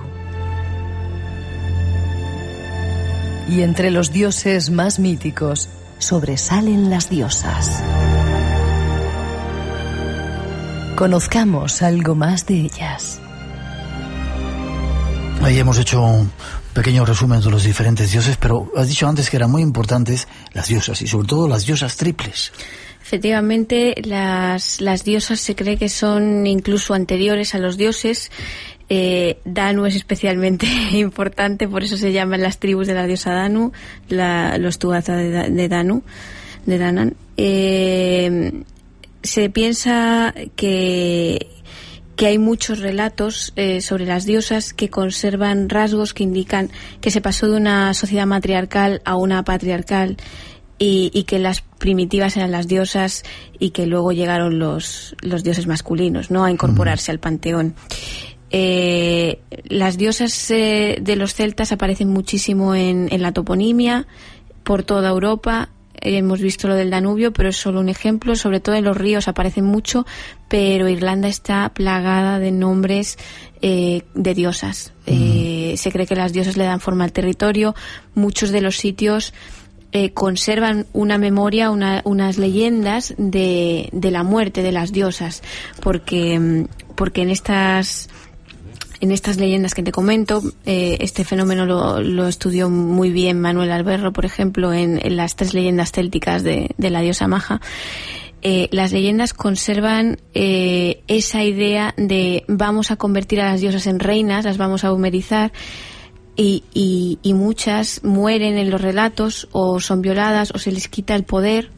Y entre los dioses más míticos sobresalen las diosas. Conozcamos algo más de ellas. Ahí hemos hecho un pequeño resumen de los diferentes dioses, pero has dicho antes que eran muy importantes las diosas y sobre todo las diosas triples. Efectivamente, las, las diosas se cree que son incluso anteriores a los dioses. Eh, Danu es especialmente importante, por eso se llaman las tribus de la diosa Danu, los Tuatha de, Danu, de Danan. Eh, se piensa que, que hay muchos relatos eh, sobre las diosas que conservan rasgos que indican que se pasó de una sociedad matriarcal a una patriarcal y, que las primitivas eran las diosas y que luego llegaron los, los dioses masculinos ¿no? a incorporarse al panteón. Eh, las diosas eh, de los celtas aparecen muchísimo en, en la toponimia por toda Europa. hemos visto lo del Danubio, pero es solo un ejemplo. Sobre todo en los ríos aparecen mucho, pero Irlanda está plagada de nombres eh, de diosas. se cree que las diosas le dan forma al territorio. Muchos de los sitios eh, conservan una memoria, unas leyendas de, de, la muerte de las diosas, porque, mm, porque en estas en estas leyendas que te comento, eh, este fenómeno lo, lo, estudió muy bien Manuel Alberro, por ejemplo, en, en las tres leyendas célticas de, de la diosa Maja. eh, las leyendas conservan eh, esa idea de vamos a convertir a las diosas en reinas, las vamos a humerizar. Y, y, y muchas mueren en los relatos o son violadas o se les quita el poder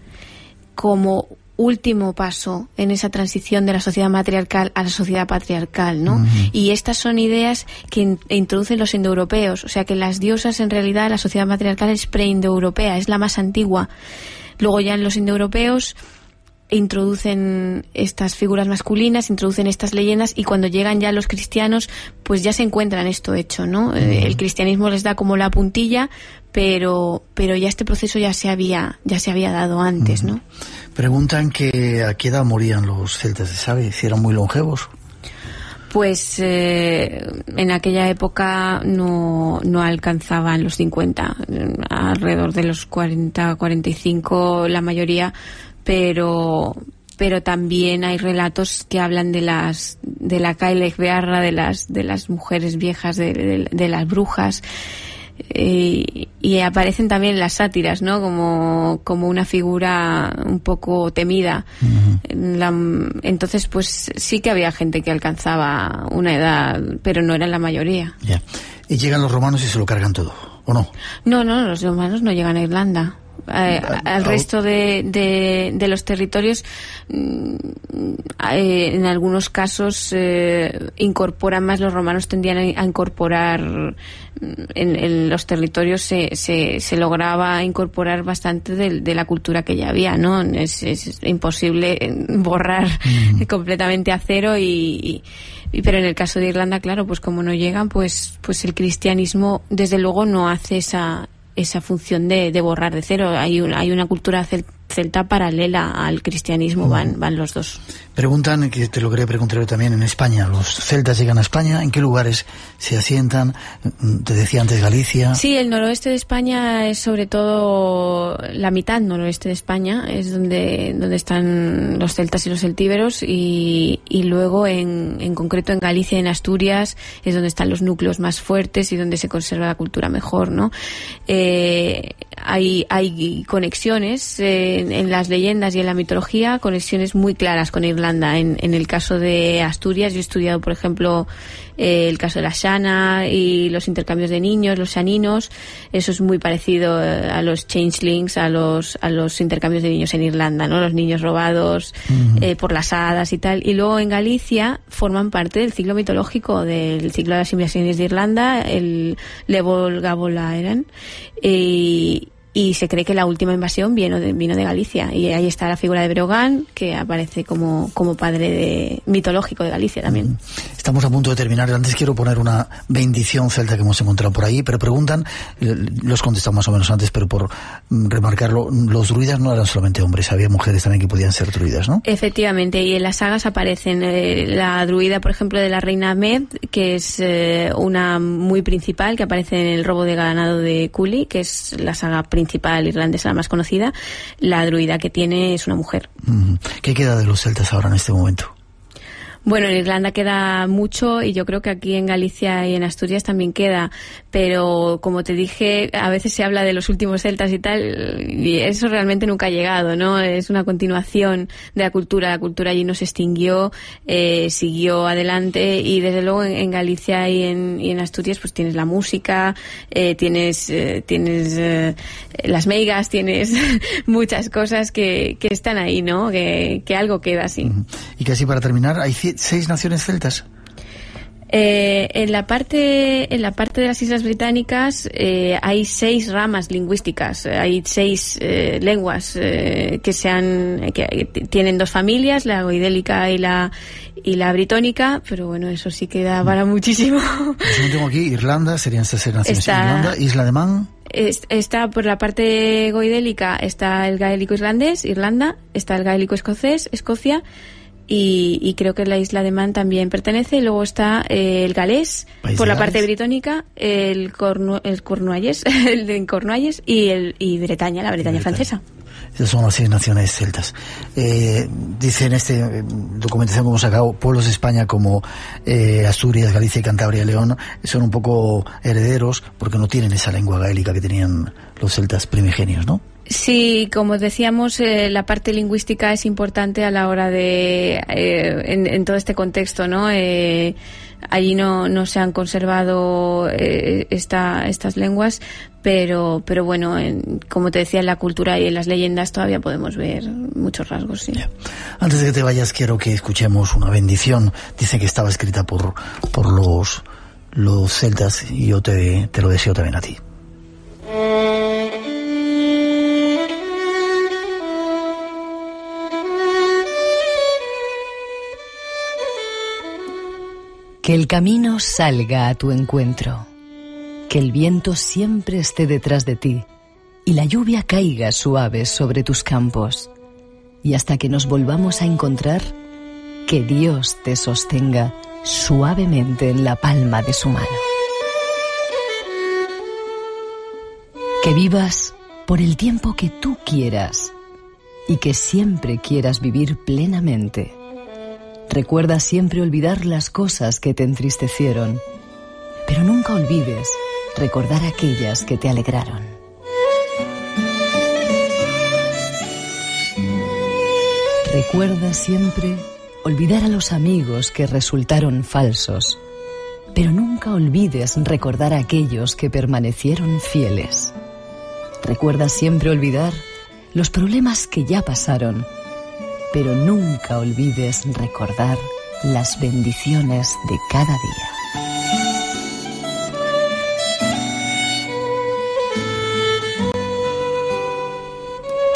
como último paso en esa transición de la sociedad matriarcal a la sociedad patriarcal, ¿no? Y estas son ideas que introducen los indoeuropeos, o sea que las diosas en realidad la sociedad matriarcal es pre-indoeuropea, es la más antigua. Luego ya en los indoeuropeos introducen estas figuras masculinas, introducen estas leyendas y cuando llegan ya los cristianos, pues ya se encuentran esto hecho, ¿no? Eh, el cristianismo les da como la puntilla, pero pero ya este proceso ya se había ya se había dado antes, ¿no? Preguntan que a qué edad morían los celtas, ¿se sabe? Si eran muy longevos. Pues eh, en aquella época no, no alcanzaban los 50, alrededor de los 40, 45 la mayoría pero pero también hay relatos que hablan de las de la Bearra, de las de las mujeres viejas, de, de, las brujas eh, y aparecen también las sátiras, ¿no? Como, como una figura un poco temida. entonces, pues sí que había gente que alcanzaba una edad, pero no era la mayoría. Y llegan los romanos y se lo cargan todo, ¿o no? No, no, los romanos no llegan a Irlanda. Eh, al resto de, de, los territorios, mm, eh, en algunos casos eh, incorporan más, los romanos tendían a, incorporar, mm, en, los territorios se, se, lograba incorporar bastante de, la cultura que ya había, ¿no? Es, imposible borrar completamente a cero y, y pero en el caso de Irlanda, claro, pues como no llegan, pues, pues el cristianismo desde luego no hace esa, esa función de, de borrar de cero. Hay, un, hay una cultura celta paralela al cristianismo, van, van los dos. Preguntan, que te lo quería preguntar también, en España, ¿los celtas llegan a España? ¿En qué lugares se asientan? Te decía antes Galicia. Sí, el noroeste de España es sobre todo la mitad noroeste de España, es donde, donde están los celtas y los celtíberos, y, y luego en, en concreto en Galicia y en Asturias es donde están los núcleos más fuertes y donde se conserva la cultura mejor, ¿no? Eh, hay, hay conexiones en, en las leyendas y en la mitología, conexiones muy claras con Irlanda en, en, el caso de Asturias, yo he estudiado, por ejemplo, eh, el caso de la Shana y los intercambios de niños, los shaninos. Eso es muy parecido eh, a los changelings, a los, a los intercambios de niños en Irlanda, ¿no? Los niños robados eh, por las hadas y tal. Y luego en Galicia forman parte del ciclo mitológico del ciclo de las invasiones de Irlanda, el Lebol Gabola eran. Y, y se cree que la última invasión vino de, vino de Galicia y ahí está la figura de Breogán que aparece como, como padre de, mitológico de Galicia también. Estamos a punto de terminar. Antes quiero poner una bendición celta que hemos encontrado por ahí, pero preguntan, los contestamos más o menos antes, pero por mm, remarcarlo, los druidas no eran solamente hombres, había mujeres también que podían ser druidas, ¿no? Efectivamente, y en las sagas aparecen eh, la druida, por ejemplo, de la reina Med, que es eh, una muy principal, que aparece en el robo de ganado de Culi, que es la saga principal principal irlandesa, la más conocida, la druida que tiene es una mujer. ¿Qué queda de los celtas ahora en este momento? Bueno, en Irlanda queda mucho y yo creo que aquí en Galicia y en Asturias también queda, pero como te dije, a veces se habla de los últimos celtas y tal, y eso realmente nunca ha llegado, ¿no? Es una continuación de la cultura, la cultura allí no se extinguió, eh, siguió adelante y desde luego en, Galicia y en, y en, Asturias pues tienes la música, eh, tienes, eh, tienes las meigas, tienes muchas cosas que, que están ahí, ¿no? Que, que algo queda así. Y casi para terminar, hay seis naciones celtas? Eh, en la parte en la parte de las islas británicas eh, hay seis ramas lingüísticas hay seis eh, lenguas eh, que sean que tienen dos familias la goidélica y la y la britónica pero bueno eso sí queda para muchísimo. Pues tengo aquí Irlanda serían estas seis naciones. Irlanda Isla de Man. Está por la parte goidélica está el gaélico irlandés Irlanda está el gaélico escocés Escocia y, creo que la isla de Man también pertenece. Y luego está eh, el galés, por la parte británica, el, Cornu el Cornualles, el de Cornualles y, el, y Bretaña, la Bretaña, francesa. Esas son las seis naciones celtas. Eh, dice en este documentación que hemos sacado, pueblos de España como eh, Asturias, Galicia, Cantabria y León son un poco herederos porque no tienen esa lengua gaélica que tenían los celtas primigenios, ¿no? Sí, como decíamos, eh, la parte lingüística es importante a la hora de, eh, en, todo este contexto, ¿no? Eh, allí no, no se han conservado esta, estas lenguas, pero, pero bueno, como te decía, en la cultura y en las leyendas todavía podemos ver muchos rasgos, sí. Antes de que te vayas, quiero que escuchemos una bendición. Dice que estaba escrita por, por los, los celtas y yo te, te lo deseo también a ti. Que el camino salga a tu encuentro, que el viento siempre esté detrás de ti y la lluvia caiga suave sobre tus campos. Y hasta que nos volvamos a encontrar, que Dios te sostenga suavemente en la palma de su mano. Que vivas por el tiempo que tú quieras y que siempre quieras vivir plenamente Recuerda siempre olvidar las cosas que te entristecieron, pero nunca olvides recordar aquellas que te alegraron. Recuerda siempre olvidar a los amigos que resultaron falsos, pero nunca olvides recordar a aquellos que permanecieron fieles. Recuerda siempre olvidar los problemas que ya pasaron pero nunca olvides recordar las bendiciones de cada día.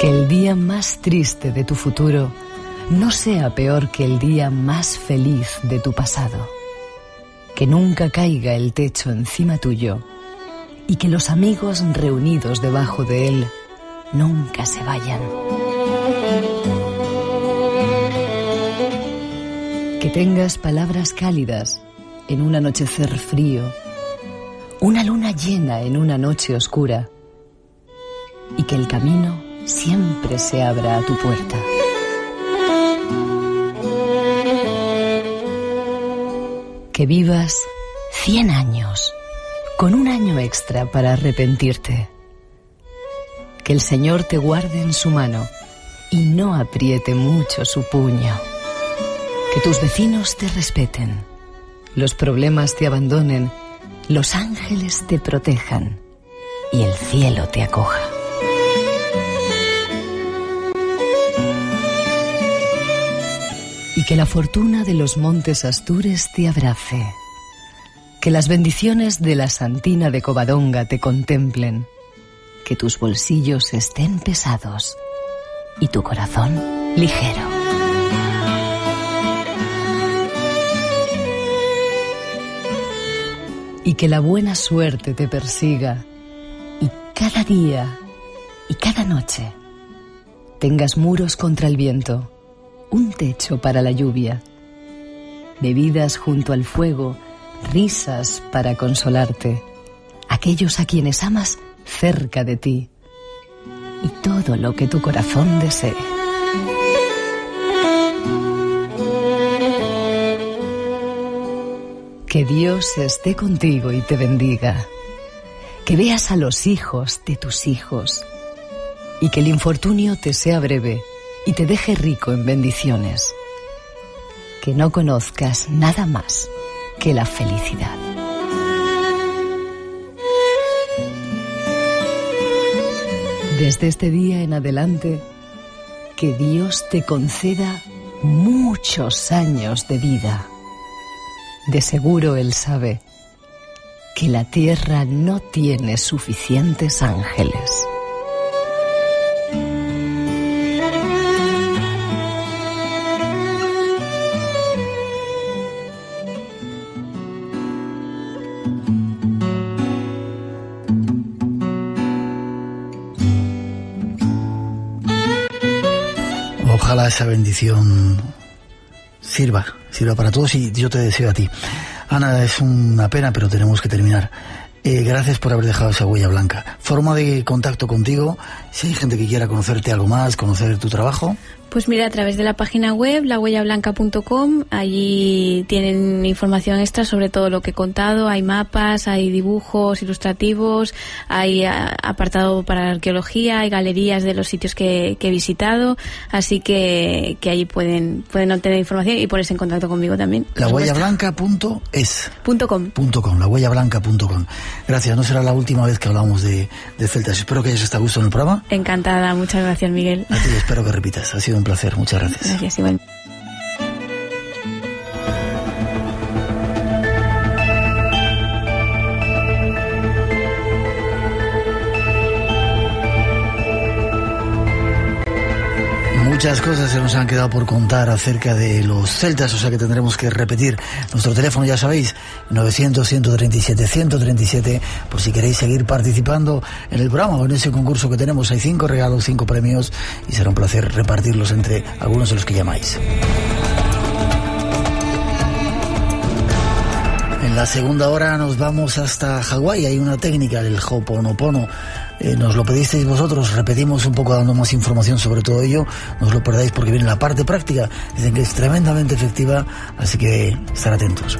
Que el día más triste de tu futuro no sea peor que el día más feliz de tu pasado. Que nunca caiga el techo encima tuyo y que los amigos reunidos debajo de él nunca se vayan. Que tengas palabras cálidas en un anochecer frío, una luna llena en una noche oscura y que el camino siempre se abra a tu puerta. Que vivas 100 años con un año extra para arrepentirte. Que el Señor te guarde en su mano y no apriete mucho su puño. Que tus vecinos te respeten, los problemas te abandonen, los ángeles te protejan y el cielo te acoja. Y que la fortuna de los montes Astures te abrace. Que las bendiciones de la Santina de Covadonga te contemplen. Que tus bolsillos estén pesados y tu corazón ligero. Y que la buena suerte te persiga y cada día y cada noche tengas muros contra el viento, un techo para la lluvia, bebidas junto al fuego, risas para consolarte, aquellos a quienes amas cerca de ti y todo lo que tu corazón desee. Que Dios esté contigo y te bendiga. Que veas a los hijos de tus hijos. Y que el infortunio te sea breve y te deje rico en bendiciones. Que no conozcas nada más que la felicidad. Desde este día en adelante, que Dios te conceda muchos años de vida de seguro él sabe que la tierra no tiene suficientes ángeles. Ojalá esa bendición sirva, sirva para todos y yo te deseo a ti. Ana, es una pena, pero tenemos que terminar. Eh, gracias por haber dejado esa huella blanca. Forma de contacto contigo, si hay gente que quiera conocerte algo más, conocer tu trabajo. Pues mira, a través de la página web, lahuellablanca.com, allí tienen información extra sobre todo lo que he contado. Hay mapas, hay dibujos ilustrativos, hay apartado para arqueología, hay galerías de los sitios que, he visitado. Así que, que allí pueden, pueden obtener información y ponerse en contacto conmigo también. Lahuellablanca.es. Punto com. Punto com, lahuellablanca.com. Gracias, no será la última vez que hablamos de, de celtas. Espero que hayas estado a gusto en el programa. Encantada, muchas gracias Miguel. A ti espero que repitas. Ha sido un placer. Muchas gracias. Muchas cosas se nos han quedado por contar acerca de los celtas, o sea que tendremos que repetir nuestro teléfono, ya sabéis, 900-137-137, por si queréis seguir participando en el programa o en ese concurso que tenemos. Hay cinco regalos, cinco premios y será un placer repartirlos entre algunos de los que llamáis. En la segunda hora nos vamos hasta Hawái. Hay una técnica del Hoponopono eh, nos lo pedisteis vosotros, repetimos un poco dando más información sobre todo ello, no os lo perdáis porque viene la parte práctica, dicen que es tremendamente efectiva, así que estar atentos.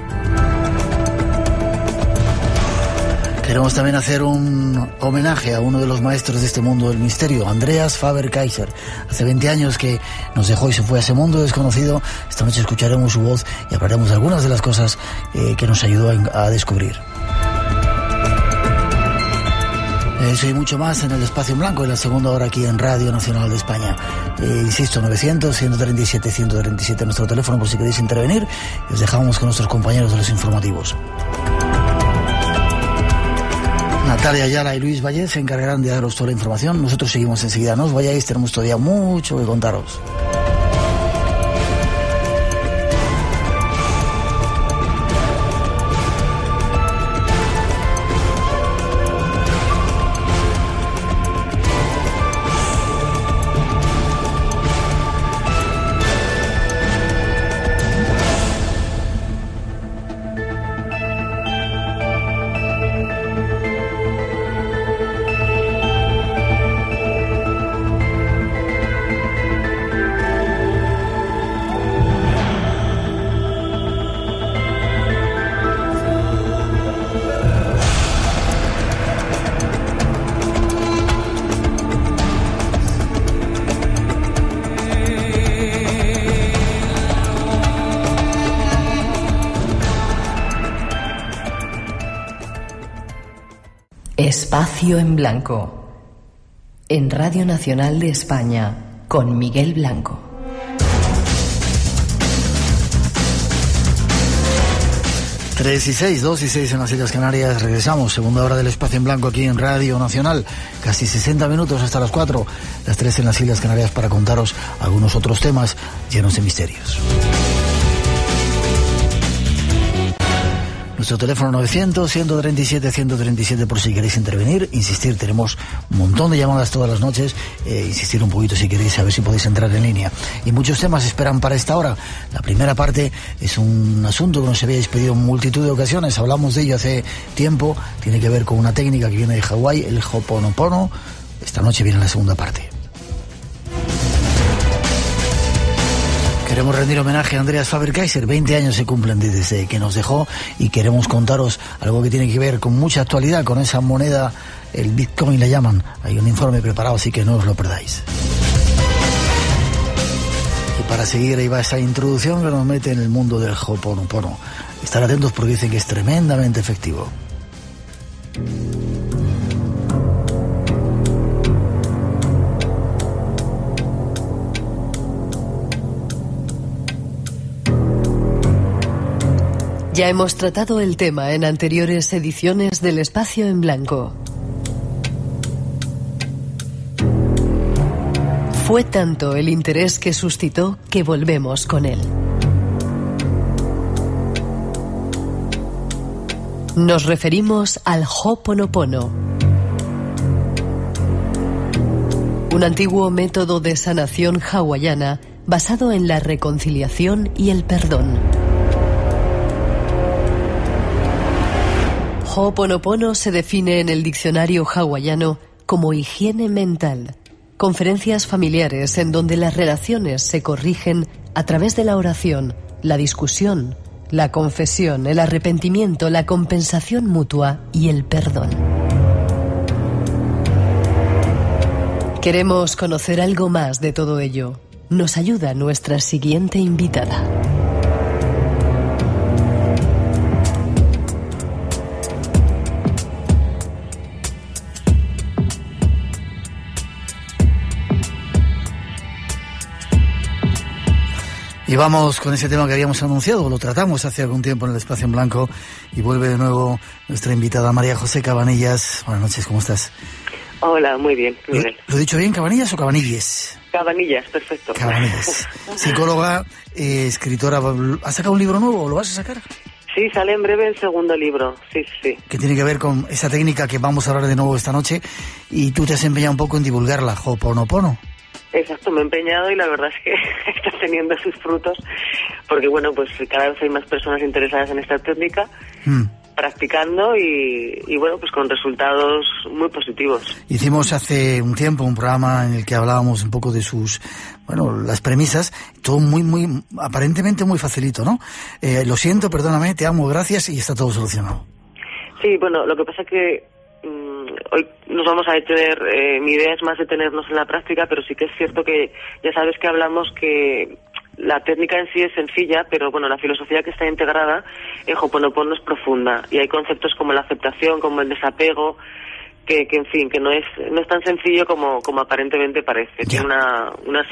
Queremos también hacer un homenaje a uno de los maestros de este mundo del misterio, Andreas Faber-Kaiser. Hace 20 años que nos dejó y se fue a ese mundo desconocido. Esta noche escucharemos su voz y hablaremos de algunas de las cosas eh, que nos ayudó a descubrir. Eso y mucho más en el Espacio en Blanco, en la segunda hora aquí en Radio Nacional de España. Eh, insisto, 900-137-137, nuestro teléfono por si queréis intervenir. Y os dejamos con nuestros compañeros de los informativos. Natalia Ayala y Luis Valle se encargarán de daros toda la información. Nosotros seguimos enseguida. No os vayáis, tenemos todavía mucho que contaros. Espacio en Blanco. En Radio Nacional de España, con Miguel Blanco. Tres y seis, dos y seis en las Islas Canarias. Regresamos, segunda hora del Espacio en Blanco aquí en Radio Nacional. Casi 60 minutos hasta las cuatro, las tres en las Islas Canarias para contaros algunos otros temas llenos de misterios. Nuestro teléfono 900-137-137 por si queréis intervenir. Insistir, tenemos un montón de llamadas todas las noches. Eh, insistir un poquito si queréis, a ver si podéis entrar en línea. Y muchos temas esperan para esta hora. La primera parte es un asunto que nos habíais pedido en multitud de ocasiones. Hablamos de ello hace tiempo. Tiene que ver con una técnica que viene de Hawái, el Hoponopono. Esta noche viene la segunda parte. Queremos rendir homenaje a Andreas Faber-Kaiser. 20 años se cumplen desde que nos dejó y queremos contaros algo que tiene que ver con mucha actualidad, con esa moneda, el Bitcoin le llaman. Hay un informe preparado, así que no os lo perdáis. Y para seguir ahí va esta introducción que nos mete en el mundo del Hoponopono. Estar atentos porque dicen que es tremendamente efectivo. Ya hemos tratado el tema en anteriores ediciones del Espacio en Blanco. Fue tanto el interés que suscitó que volvemos con él. Nos referimos al Hoponopono, un antiguo método de sanación hawaiana basado en la reconciliación y el perdón. Ho'oponopono se define en el diccionario hawaiano como higiene mental, Conferencias familiares en donde las relaciones se corrigen a través de la oración, la discusión, la confesión, el arrepentimiento, la compensación mutua y el perdón. Queremos conocer algo más de todo ello. Nos ayuda nuestra siguiente invitada. Y vamos con ese tema que habíamos anunciado, lo tratamos hace algún tiempo en el Espacio en Blanco y vuelve de nuevo nuestra invitada María José Cabanillas. Buenas noches, ¿cómo estás? Hola, muy bien. ¿Lo, ¿Lo, he dicho bien, Cabanillas o Cabanillas? Cabanillas, perfecto. Cabanillas. Psicóloga, eh, escritora. ¿Has sacado un libro nuevo o lo vas a sacar? Sí, sale en breve el segundo libro, sí, sí. Que tiene que ver con esa técnica que vamos a hablar de nuevo esta noche y tú te has empeñado un poco en divulgarla, Hoponopono. Exacto, me he empeñado y la verdad es que está teniendo sus frutos porque, bueno, pues cada vez hay más personas interesadas en esta técnica, mm. practicando y, y, bueno, pues con resultados muy positivos. Hicimos hace un tiempo un programa en el que hablábamos un poco de sus, bueno, las premisas, todo muy, muy, aparentemente muy facilito, ¿no? Eh, lo siento, perdóname, te amo, gracias y está todo solucionado. Sí, bueno, lo que pasa es que hoy nos vamos a detener, eh, mi idea es más detenernos en la práctica, pero sí que es cierto que ya sabes que hablamos que la técnica en sí es sencilla, pero bueno, la filosofía que está integrada en Hoponopono es profunda. Y hay conceptos como la aceptación, como el desapego, que, que en fin, que no es, no es tan sencillo como, como aparentemente parece. Tiene una, una,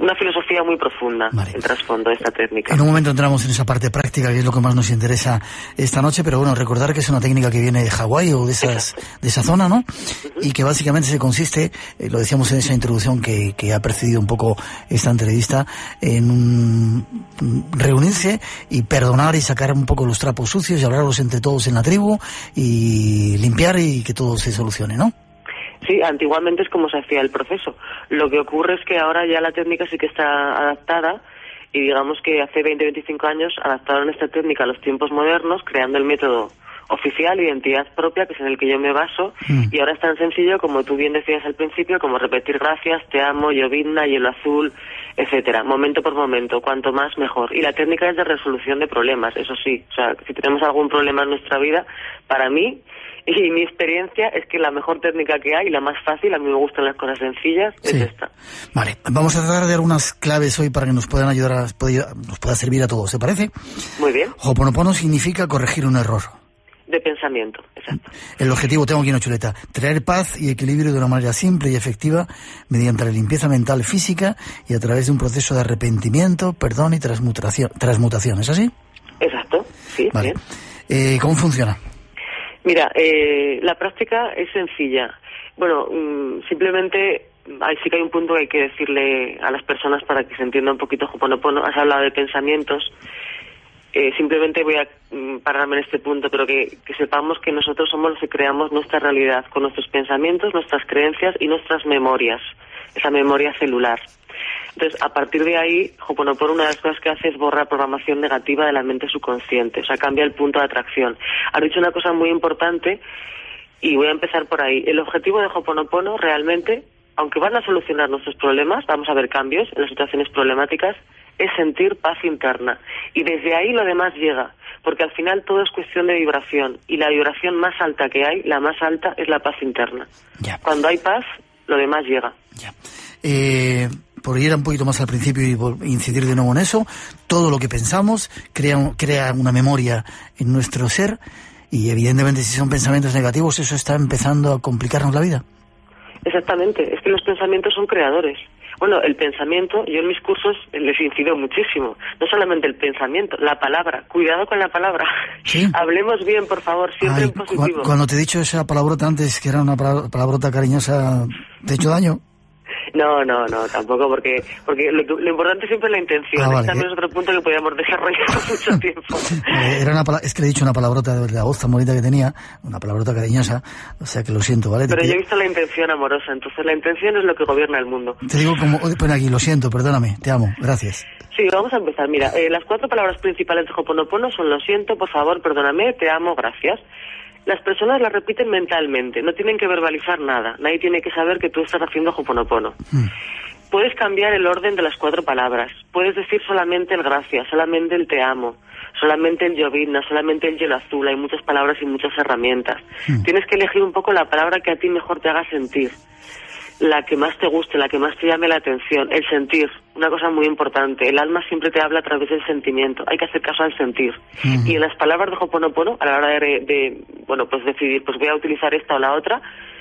una filosofía muy profunda vale. el trasfondo de esta técnica. En un momento entramos en esa parte práctica, que es lo que más nos interesa esta noche, pero bueno, recordar que es una técnica que viene de Hawái o de, esas, de esa zona, ¿no? Uh -huh. Y que básicamente se consiste, eh, lo decíamos en esa introducción que, que, ha precedido un poco esta entrevista, en un, reunirse y perdonar y sacar un poco los trapos sucios y hablarlos entre todos en la tribu y limpiar y que todo se solucione, ¿no? Sí, antiguamente es como se hacía el proceso. Lo que ocurre es que ahora ya la técnica sí que está adaptada y digamos que hace 20, 25 años adaptaron esta técnica a los tiempos modernos, creando el método oficial, identidad propia, que es en el que yo me baso, mm. y ahora es tan sencillo como tú bien decías al principio, como repetir gracias, te amo, llovizna, hielo azul, etcétera, momento por momento, cuanto más mejor. Y la técnica es de resolución de problemas, eso sí, o sea, si tenemos algún problema en nuestra vida, para mí y mi experiencia es que la mejor técnica que hay, la más fácil, a mí me gustan las cosas sencillas, sí. es esta. Vale, vamos a tratar de dar unas claves hoy para que nos puedan ayudar, a, nos pueda servir a todos, ¿se parece? Muy bien. Hoponopono significa corregir un error. De pensamiento, exacto. El objetivo, tengo aquí una chuleta, traer paz y equilibrio de una manera simple y efectiva mediante la limpieza mental física y a través de un proceso de arrepentimiento, perdón y transmutación. transmutación ¿Es así? Exacto, sí, vale. bien. Eh, ¿Cómo funciona? Mira, eh, la práctica es sencilla. Bueno, mmm, simplemente ahí sí que hay un punto que hay que decirle a las personas para que se entienda un poquito Hoponopono. Has hablado de pensamientos. Eh, simplemente voy a mm, pararme en este punto, pero que, sepamos que nosotros somos los que creamos nuestra realidad con nuestros pensamientos, nuestras creencias y nuestras memorias, esa memoria celular. Entonces, a partir de ahí, Hoponopono una de las cosas que hace es borrar programación negativa de la mente subconsciente, o sea, cambia el punto de atracción. Has dicho una cosa muy importante y voy a empezar por ahí. El objetivo de Hoponopono realmente, aunque van a solucionar nuestros problemas, vamos a ver cambios en las situaciones problemáticas, es sentir paz interna. Y desde ahí lo demás llega, porque al final todo es cuestión de vibración y la vibración más alta que hay, la más alta, es la paz interna. Ya. Cuando hay paz, lo demás llega. Ya. Eh, por ir un poquito más al principio y incidir de nuevo en eso, todo lo que pensamos crea, crea una memoria en nuestro ser y evidentemente si son pensamientos negativos eso está empezando a complicarnos la vida. Exactamente, es que los pensamientos son creadores. Bueno, el pensamiento, yo en mis cursos les incido muchísimo. No solamente el pensamiento, la palabra. Cuidado con la palabra. ¿Sí? Hablemos bien, por favor, siempre Ay, en positivo. Cu cuando te he dicho esa palabrota antes, que era una palabrota cariñosa, ¿te he hecho daño? No, no, no, tampoco, porque porque lo, lo importante siempre es la intención. Ah, vale. Este también es otro punto que podríamos desarrollar mucho tiempo. Eh, Era una es que le he dicho una palabrota de la voz tan bonita que tenía, una palabrota cariñosa, o sea que lo siento, ¿vale? Pero Te- yo he visto la intención amorosa, entonces la intención es lo que gobierna el mundo. Te digo como, pon aquí, lo siento, perdóname, te amo, gracias. Sí, vamos a empezar. Mira, eh, las cuatro palabras principales de Hoponopono son lo siento, por favor, perdóname, te amo, gracias. Las personas la repiten mentalmente, no tienen que verbalizar nada. Nadie tiene que saber que tú estás haciendo Hoponopono. Mm. Puedes cambiar el orden de las cuatro palabras. Puedes decir solamente el gracias, solamente el te amo, solamente el llovizna, solamente el hielo azul. Hay muchas palabras y muchas herramientas. Mm. Tienes que elegir un poco la palabra que a ti mejor te haga sentir la que más te guste, la que más te llame la atención, el sentir, una cosa muy importante. El alma siempre te habla a través del sentimiento. Hay que hacer caso al sentir. Y en las palabras de Hoponopono, a la hora de, de, bueno, pues decidir, pues voy a utilizar esta o la otra,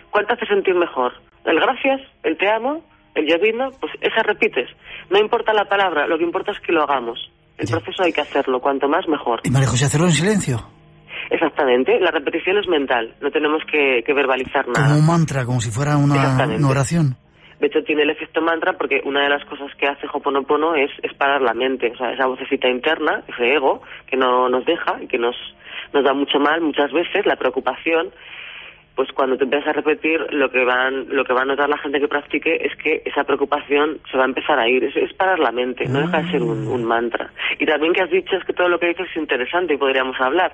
¿cuál te hace sentir mejor? ¿El gracias? ¿El te amo? ¿El yo vino? Pues esa repites. No importa la palabra, lo que importa es que lo hagamos. El Ya. proceso hay que hacerlo, cuanto más mejor. Y María José, hacerlo en silencio, Exactamente, la repetición es mental, no tenemos que, que verbalizar nada. como un mantra, como si fuera una, oración. De hecho, tiene el efecto mantra porque una de las cosas que hace Hoponopono es, es parar la mente, o sea, esa vocecita interna, ese ego, que no nos deja y que nos, nos da mucho mal muchas veces, la preocupación, pues cuando te empiezas a repetir, lo que van, lo que va a notar la gente que practique es que esa preocupación se va a empezar a ir, es, es parar la mente, no deja de ser un, un mantra. Y también que has dicho es que todo lo que dices es interesante y podríamos hablar.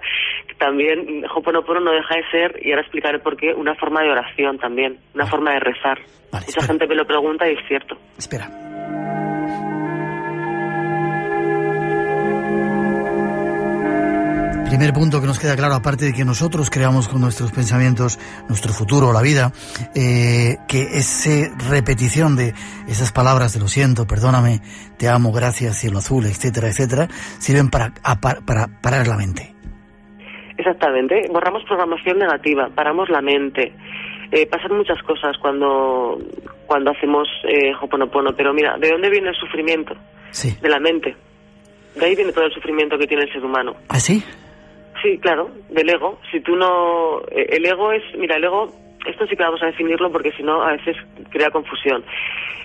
También Hoponopono no deja de ser, y ahora explicaré por qué, una forma de oración también, una forma de rezar. Vale, Mucha espera. gente me lo pregunta y es cierto. Espera. Primer punto que nos queda claro, aparte de que nosotros creamos con nuestros pensamientos nuestro futuro, la vida, eh, que esa repetición de esas palabras de lo siento, perdóname, te amo, gracias, cielo azul, etcétera, etcétera, sirven para, apa- para parar la mente. Exactamente, borramos programación negativa, paramos la mente. Eh, pasan muchas cosas cuando, cuando hacemos eh, Hoponopono, pero mira, ¿de dónde viene el sufrimiento? Sí. De la mente. De ahí viene todo el sufrimiento que tiene el ser humano. ¿Así? Sí, claro, del ego. Si tú no... eh, El ego es... Mira, el ego... Esto sí que vamos a definirlo porque si no a veces crea confusión.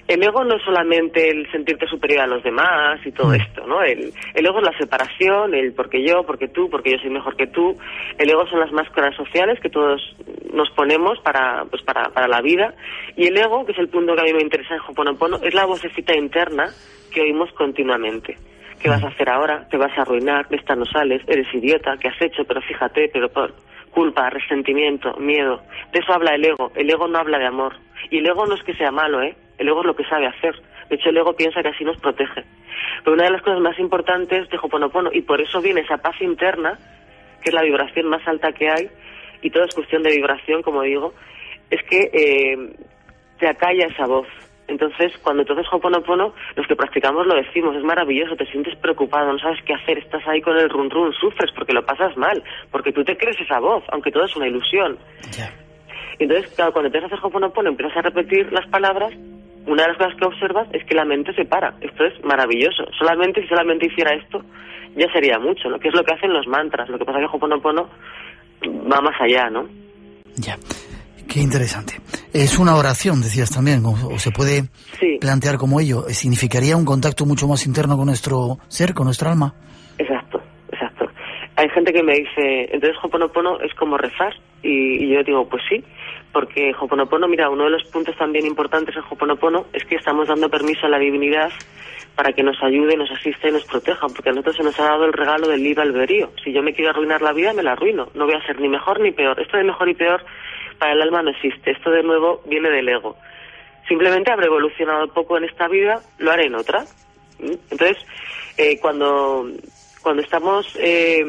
El ego no es solamente el sentirte superior a los demás y todo Mm. esto, ¿no? El, el ego es la separación, el porque yo, porque tú, porque yo soy mejor que tú. El ego son las máscaras sociales que todos nos ponemos para, pues para, para la vida. Y el ego, que es el punto que a mí me interesa en Hoponopono, es la vocecita interna que oímos continuamente. ¿Qué vas a hacer ahora? Te vas a arruinar, de esta no sales, eres idiota, ¿qué has hecho? Pero fíjate, pero por culpa, resentimiento, miedo. De eso habla el ego. El ego no habla de amor. Y el ego no es que sea malo, ¿eh? El ego es lo que sabe hacer. De hecho, el ego piensa que así nos protege. Pero una de las cosas más importantes de Hoponopono, y por eso viene esa paz interna, que es la vibración más alta que hay, y todo es cuestión de vibración, como digo, es que eh, te acalla esa voz. Entonces, cuando tú haces Hoponopono, los que practicamos lo decimos, es maravilloso, te sientes preocupado, no sabes qué hacer, estás ahí con el run run, sufres porque lo pasas mal, porque tú te crees esa voz, aunque todo es una ilusión. Ya. Y Entonces, claro, cuando empiezas a hacer Hoponopono, empiezas a repetir las palabras, una de las cosas que observas es que la mente se para. Esto es maravilloso. Solamente si solamente hiciera esto, ya sería mucho, ¿no? Que es lo que hacen los mantras. Lo que pasa es que Hoponopono va más allá, ¿no? Ya. Qué interesante. Es una oración, decías también, o, o se puede Sí. plantear como ello. ¿Significaría un contacto mucho más interno con nuestro ser, con nuestra alma? Exacto, exacto. Hay gente que me dice, entonces Hoponopono es como rezar. Y, y yo digo, pues sí, porque Hoponopono, mira, uno de los puntos también importantes en Hoponopono es que estamos dando permiso a la divinidad para que nos ayude, nos asista y nos proteja, porque a nosotros se nos ha dado el regalo del libre albedrío. Si yo me quiero arruinar la vida, me la arruino. No voy a ser ni mejor ni peor. Esto de mejor y peor para el alma no existe. Esto de nuevo viene del ego. Simplemente habré evolucionado poco en esta vida, lo haré en otra. Entonces, eh, cuando, cuando estamos... Eh,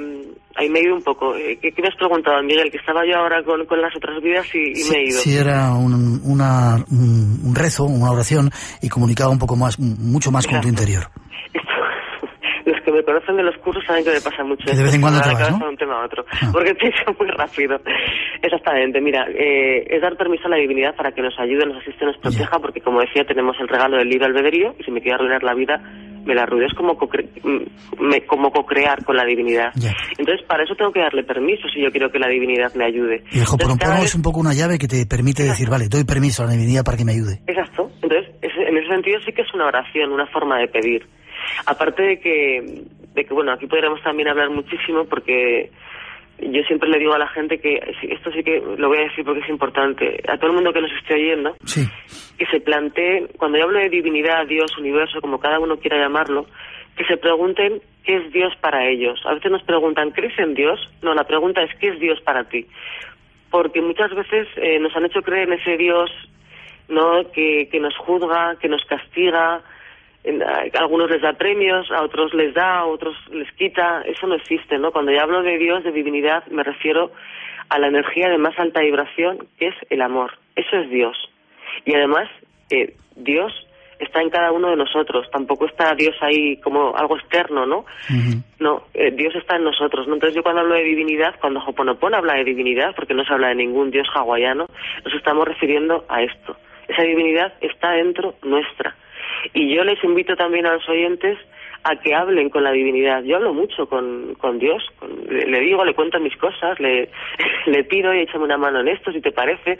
ahí me he ido un poco. Eh, ¿qué, qué me has preguntado, Miguel? Que estaba yo ahora con, con las otras vidas y, y me he ido. Si era un, una, un, un rezo, una oración, y comunicaba un poco más, mucho más con tu interior. Que me conocen de los cursos saben que me pasa mucho. Que de vez en cuando te de un tema a otro. Ah. Porque pienso muy rápido. Exactamente. Mira, eh, es dar permiso a la divinidad para que nos ayude, nos asiste, nos proteja, porque como decía, tenemos el regalo del libre albedrío y si me quiero arruinar la vida, me la arruino. Es como co-cre- mm, como co-crear con la divinidad. Entonces, para eso tengo que darle permiso si yo quiero que la divinidad me ayude. Y el Hoponopono es un poco una llave que te permite decir, vale, doy permiso a la divinidad para que me ayude. Exacto. Entonces, en ese sentido sí que es una oración, una forma de pedir. Aparte de que, de que bueno, aquí podríamos también hablar muchísimo porque yo siempre le digo a la gente que, esto sí que lo voy a decir porque es importante, a todo el mundo que nos esté oyendo, Sí. que se plantee, cuando yo hablo de divinidad, Dios, universo, como cada uno quiera llamarlo, que se pregunten qué es Dios para ellos. A veces nos preguntan, ¿crees en Dios? No, la pregunta es, ¿qué es Dios para ti? Porque muchas veces eh, nos han hecho creer en ese Dios ¿no? que, que nos juzga, que nos castiga, a algunos les da premios, a otros les da, a otros les quita. Eso no existe, ¿no? Cuando yo hablo de Dios, de divinidad, me refiero a la energía de más alta vibración, que es el amor. Eso es Dios. Y además, eh, Dios está en cada uno de nosotros. Tampoco está Dios ahí como algo externo, ¿no? No, eh, Dios está en nosotros. ¿no? Entonces yo cuando hablo de divinidad, cuando Hoponopono habla de divinidad, porque no se habla de ningún Dios hawaiano, nos estamos refiriendo a esto. Esa divinidad está dentro nuestra. Y yo les invito también a los oyentes a que hablen con la divinidad. Yo hablo mucho con, con Dios, le, digo, le cuento mis cosas, le, le pido y échame una mano en esto, si te parece.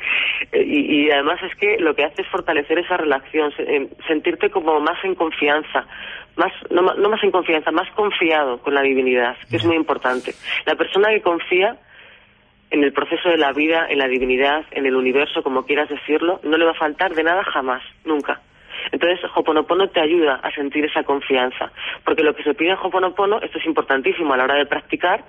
Eh, y, además es que lo que hace es fortalecer esa relación, sentirte como más en confianza, más no, no más en confianza, más confiado con la divinidad, que es muy importante. La persona que confía en el proceso de la vida, en la divinidad, en el universo, como quieras decirlo, no le va a faltar de nada jamás, nunca. Entonces, Hoponopono te ayuda a sentir esa confianza, porque lo que se pide en Hoponopono, esto es importantísimo a la hora de practicar,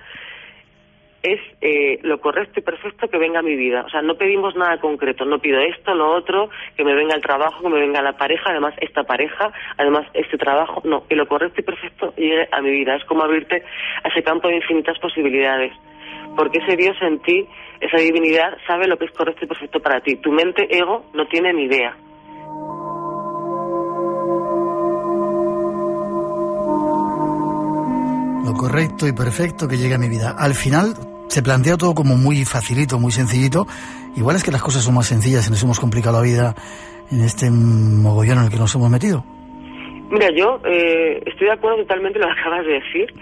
es eh, lo correcto y perfecto que venga a mi vida. O sea, no pedimos nada concreto, no pido esto, lo otro, que me venga el trabajo, que me venga la pareja, además esta pareja, además este trabajo, no, que lo correcto y perfecto llegue a mi vida. Es como abrirte a ese campo de infinitas posibilidades, porque ese Dios en ti, esa divinidad, sabe lo que es correcto y perfecto para ti. Tu mente, ego, no tiene ni idea. Lo correcto y perfecto que llegue a mi vida. Al final se plantea todo como muy facilito, muy sencillito. Igual es que las cosas son más sencillas y nos hemos complicado la vida en este mogollón en el que nos hemos metido. Mira, yo eh, estoy de acuerdo totalmente con lo que acabas de decir,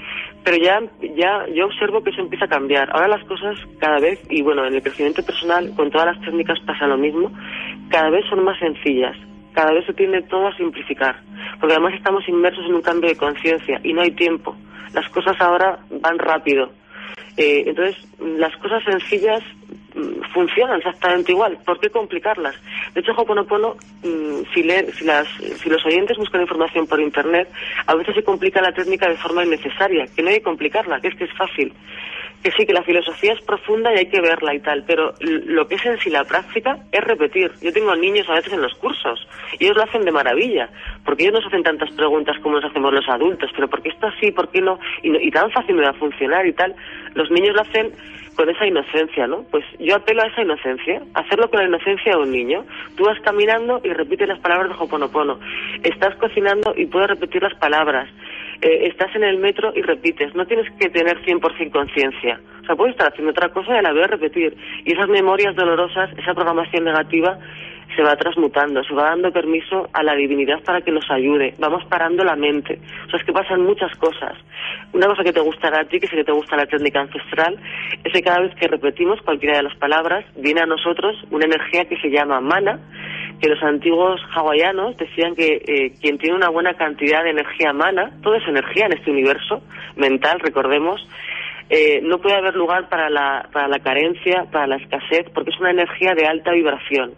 pero ya, ya yo observo que eso empieza a cambiar. Ahora las cosas cada vez, y bueno, en el crecimiento personal, con todas las técnicas pasa lo mismo, cada vez son más sencillas, cada vez se tiende todo a simplificar, porque además estamos inmersos en un cambio de conciencia y no hay tiempo las cosas ahora van rápido. Eh, entonces, las cosas sencillas mm, funcionan exactamente igual. ¿Por qué complicarlas? De hecho, Hoponopono, mm, si, si, las, si los oyentes buscan información por Internet, a veces se complica la técnica de forma innecesaria, que no hay que complicarla, que es que es fácil que sí, que la filosofía es profunda y hay que verla y tal, pero lo que es en sí la práctica es repetir. Yo tengo niños a veces en los cursos y ellos lo hacen de maravilla, porque ellos nos hacen tantas preguntas como nos hacemos los adultos, pero ¿por qué esto así? ¿Por qué no? Y, tan fácil me va a funcionar y tal. Los niños lo hacen con esa inocencia, ¿no? Pues yo apelo a esa inocencia, hacerlo con la inocencia de un niño. Tú vas caminando y repites las palabras de Hoponopono. Estás cocinando y puedes repetir las palabras. Eh, estás en el metro y repites. No tienes que tener 100% conciencia. O sea, puedes estar haciendo otra cosa y la vez repetir. Y esas memorias dolorosas, esa programación negativa, se va transmutando, se va dando permiso a la divinidad para que nos ayude. Vamos parando la mente. O sea, es que pasan muchas cosas. Una cosa que te gustará a ti, que sí que te gusta la técnica ancestral, es que cada vez que repetimos cualquiera de las palabras, viene a nosotros una energía que se llama mana, que los antiguos hawaianos decían que eh, quien tiene una buena cantidad de energía mana, toda esa energía en este universo mental, recordemos, eh, no puede haber lugar para la, para la carencia, para la escasez, porque es una energía de alta vibración.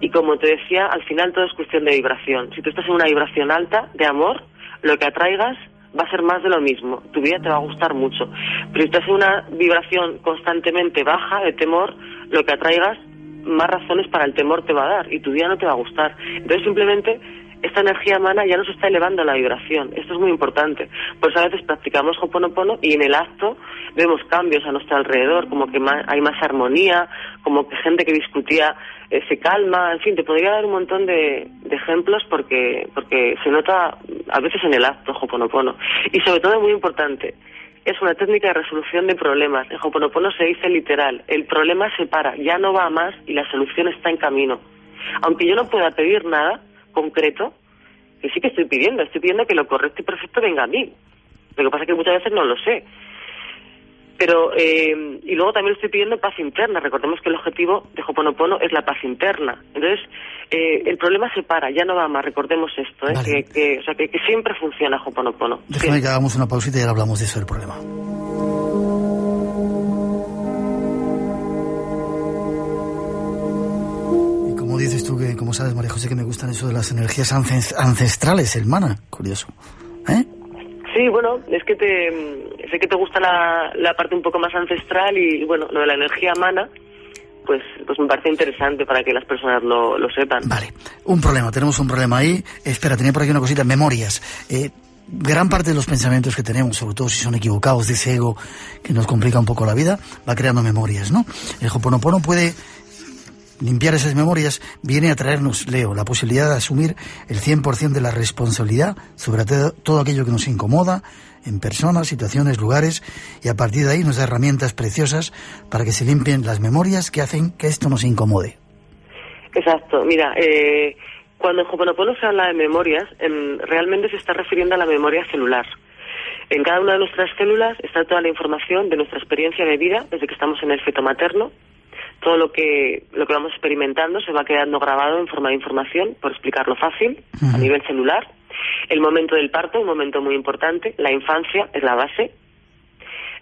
Y como te decía, al final todo es cuestión de vibración. Si tú estás en una vibración alta de amor, lo que atraigas va a ser más de lo mismo. Tu vida te va a gustar mucho. Pero si estás en una vibración constantemente baja de temor, lo que atraigas más razones para el temor te va a dar y tu día no te va a gustar. Entonces simplemente esta energía humana ya nos está elevando la vibración. Esto es muy importante. Por eso a veces practicamos Hoponopono y en el acto vemos cambios a nuestro alrededor, como que hay más armonía, como que gente que discutía eh, se calma, en fin, te podría dar un montón de, ejemplos porque, porque se nota a veces en el acto Hoponopono. Y sobre todo, muy importante, es una técnica de resolución de problemas. En Hoponopono se dice literal, el problema se para, ya no va más y la solución está en camino. Aunque yo no pueda pedir nada concreto, que sí que estoy pidiendo, estoy pidiendo que lo correcto y perfecto venga a mí. Lo que pasa es que muchas veces no lo sé. Pero, eh, y luego también estoy pidiendo paz interna. Recordemos que el objetivo de Hoponopono es la paz interna. Entonces, eh, el problema se para, ya no va más. Recordemos esto, ¿eh? que, o sea, que, siempre funciona Hoponopono. Déjame que hagamos una pausita y ahora hablamos de eso del problema. Como dices tú, que como sabes, María José, que me gustan eso de las energías ancestrales, el mana, curioso. ¿Eh? Sí, bueno, es que te, sé que te gusta la, la parte un poco más ancestral y, bueno, lo de la energía mana, pues, pues me parece interesante para que las personas lo, lo sepan. Vale, un problema, tenemos un problema ahí. Espera, tenía por aquí una cosita, memorias. Eh, gran parte de los pensamientos que tenemos, sobre todo si son equivocados de ese ego que nos complica un poco la vida, va creando memorias, ¿no? El Hoponopono puede limpiar esas memorias, viene a traernos, Leo, la posibilidad de asumir el 100% de la responsabilidad sobre todo aquello que nos incomoda en personas, situaciones, lugares, y a partir de ahí nos da herramientas preciosas para que se limpien las memorias que hacen que esto nos incomode. Exacto, mira, eh, cuando en Hoponopono se habla de memorias, realmente se está refiriendo a la memoria celular. En cada una de nuestras células está toda la información de nuestra experiencia de vida desde que estamos en el feto materno. Todo lo que, lo que vamos experimentando se va quedando grabado en forma de información, por explicarlo fácil, a nivel celular. El momento del parto, un momento muy importante. La infancia es la base.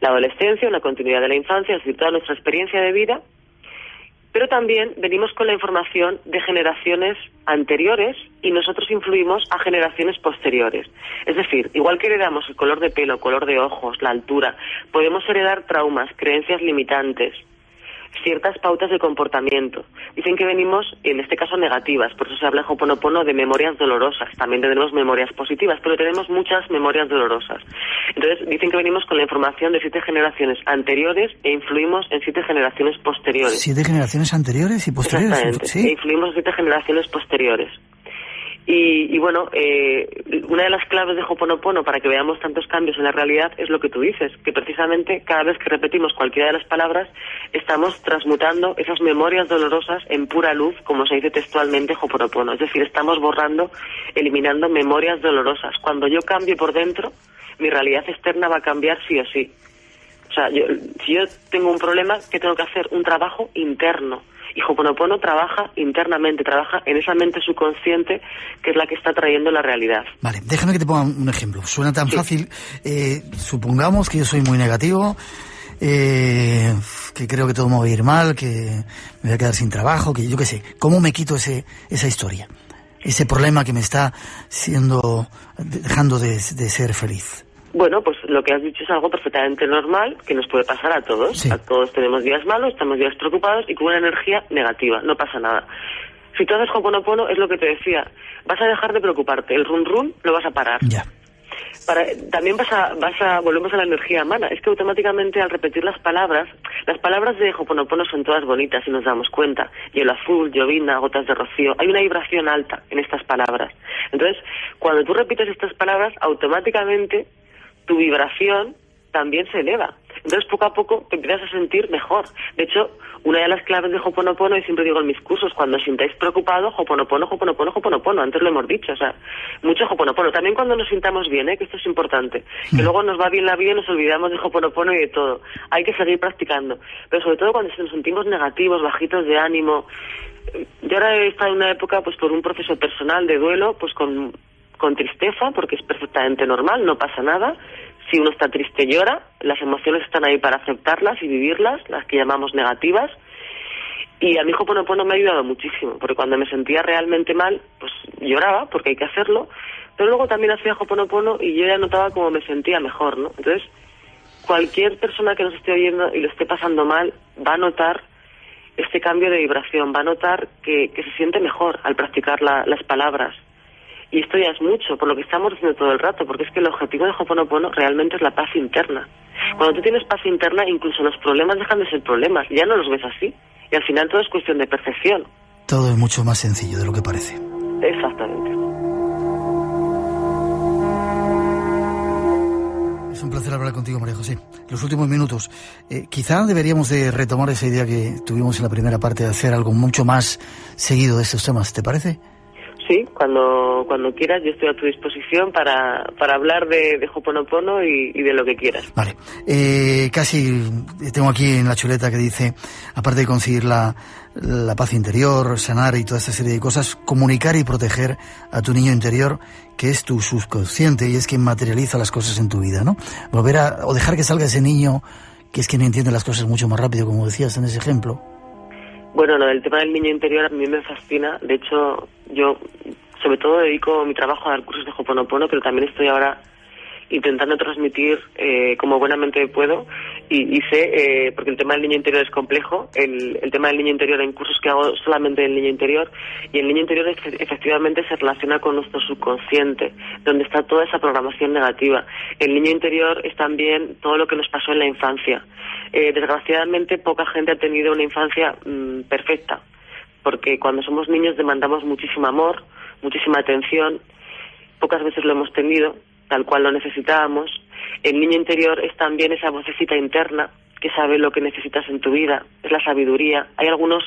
La adolescencia, una continuidad de la infancia, es decir, toda nuestra experiencia de vida pero también venimos con la información de generaciones anteriores y nosotros influimos a generaciones posteriores. Es decir, igual que heredamos el color de pelo, color de ojos, la altura, podemos heredar traumas, creencias limitantes, ciertas pautas de comportamiento. Dicen que venimos, en este caso, negativas, por eso se habla en Hoponopono de memorias dolorosas. También tenemos memorias positivas, pero tenemos muchas memorias dolorosas. Entonces, dicen que venimos con la información de siete generaciones anteriores e influimos en siete generaciones posteriores. ¿Siete generaciones anteriores y posteriores? Exactamente. ¿Sí? E influimos en siete generaciones posteriores. Y, bueno, eh, una de las claves de Hoponopono para que veamos tantos cambios en la realidad es lo que tú dices, que precisamente cada vez que repetimos cualquiera de las palabras estamos transmutando esas memorias dolorosas en pura luz, como se dice textualmente Hoponopono. Es decir, estamos borrando, eliminando memorias dolorosas. Cuando yo cambie por dentro, mi realidad externa va a cambiar sí o sí. O sea, si yo tengo un problema, ¿qué tengo que hacer? Un trabajo interno y Hoponopono trabaja internamente, trabaja en esa mente subconsciente que es la que está trayendo la realidad. Vale, déjame que te ponga un ejemplo. Suena tan fácil. Eh, supongamos que yo soy muy negativo, eh, que creo que todo me va a ir mal, que me voy a quedar sin trabajo, que yo qué sé. ¿Cómo me quito ese, esa historia? Ese problema que me está siendo, dejando de ser feliz. Bueno, pues lo que has dicho es algo perfectamente normal que nos puede pasar a todos. A todos tenemos días malos, estamos días preocupados y con una energía negativa. No pasa nada. Si tú haces Hoponopono, es lo que te decía, vas a dejar de preocuparte. El run run lo vas a parar. Ya. Para, también vas a, vas a, volvemos a la energía mana. Es que automáticamente al repetir las palabras, las palabras de Hoponopono son todas bonitas y nos damos cuenta. Hielo azul, llovina, gotas de rocío. Hay una vibración alta en estas palabras. Entonces, cuando tú repites estas palabras, automáticamente tu vibración también se eleva. Entonces, poco a poco te empiezas a sentir mejor. De hecho, una de las claves de Hoponopono, y siempre digo en mis cursos, cuando os sintáis preocupado, Hoponopono, Hoponopono, Hoponopono. Antes lo hemos dicho, o sea, mucho Hoponopono. También cuando nos sintamos bien, ¿eh? que esto es importante. Que mm. luego nos va bien la vida y nos olvidamos de Hoponopono y de todo. Hay que seguir practicando. Pero sobre todo cuando nos sentimos negativos, bajitos de ánimo. Yo ahora he estado en una época, pues por un proceso personal de duelo, pues con con tristeza, porque es perfectamente normal, no pasa nada. Si uno está triste, llora. Las emociones están ahí para aceptarlas y vivirlas, las que llamamos negativas. Y a mi hijo Ponopono me ha ayudado muchísimo, porque cuando me sentía realmente mal, pues lloraba, porque hay que hacerlo. Pero luego también hacía Hoponopono y yo ya notaba cómo me sentía mejor, ¿no? Entonces, cualquier persona que nos esté oyendo y lo esté pasando mal va a notar este cambio de vibración, va a notar que, se siente mejor al practicar las palabras, y esto ya es mucho, por lo que estamos diciendo todo el rato, porque es que el objetivo de Hoponopono realmente es la paz interna. Cuando tú tienes paz interna, incluso los problemas dejan de ser problemas, ya no los ves así. Y al final todo es cuestión de percepción. Todo es mucho más sencillo de lo que parece. Exactamente. Es un placer hablar contigo, María José. Los últimos minutos. Eh, quizá deberíamos de retomar esa idea que tuvimos en la primera parte de hacer algo mucho más seguido de estos temas. ¿Te parece? Sí, cuando, cuando quieras, yo estoy a tu disposición para, para hablar de, de Hoponopono y, y, de lo que quieras. Vale. Eh, casi tengo aquí en la chuleta que dice, aparte de conseguir la, la paz interior, sanar y toda esta serie de cosas, comunicar y proteger a tu niño interior, que es tu subconsciente y es quien materializa las cosas en tu vida, ¿no? Volver a, o dejar que salga ese niño que es quien entiende las cosas mucho más rápido, como decías en ese ejemplo. Bueno, lo del tema del niño interior a mí me fascina. De hecho, yo sobre todo dedico mi trabajo a dar cursos de Hoponopono, pero también estoy ahora intentando transmitir eh, como buenamente puedo y, sé, eh, porque el tema del niño interior es complejo, el, el, tema del niño interior en cursos que hago solamente del niño interior y el niño interior efectivamente se relaciona con nuestro subconsciente, donde está toda esa programación negativa. El niño interior es también todo lo que nos pasó en la infancia. Eh, desgraciadamente poca gente ha tenido una infancia mm, perfecta, porque cuando somos niños demandamos muchísimo amor, muchísima atención, pocas veces lo hemos tenido tal cual lo necesitábamos. El niño interior es también esa vocecita interna que sabe lo que necesitas en tu vida, es la sabiduría. Hay algunos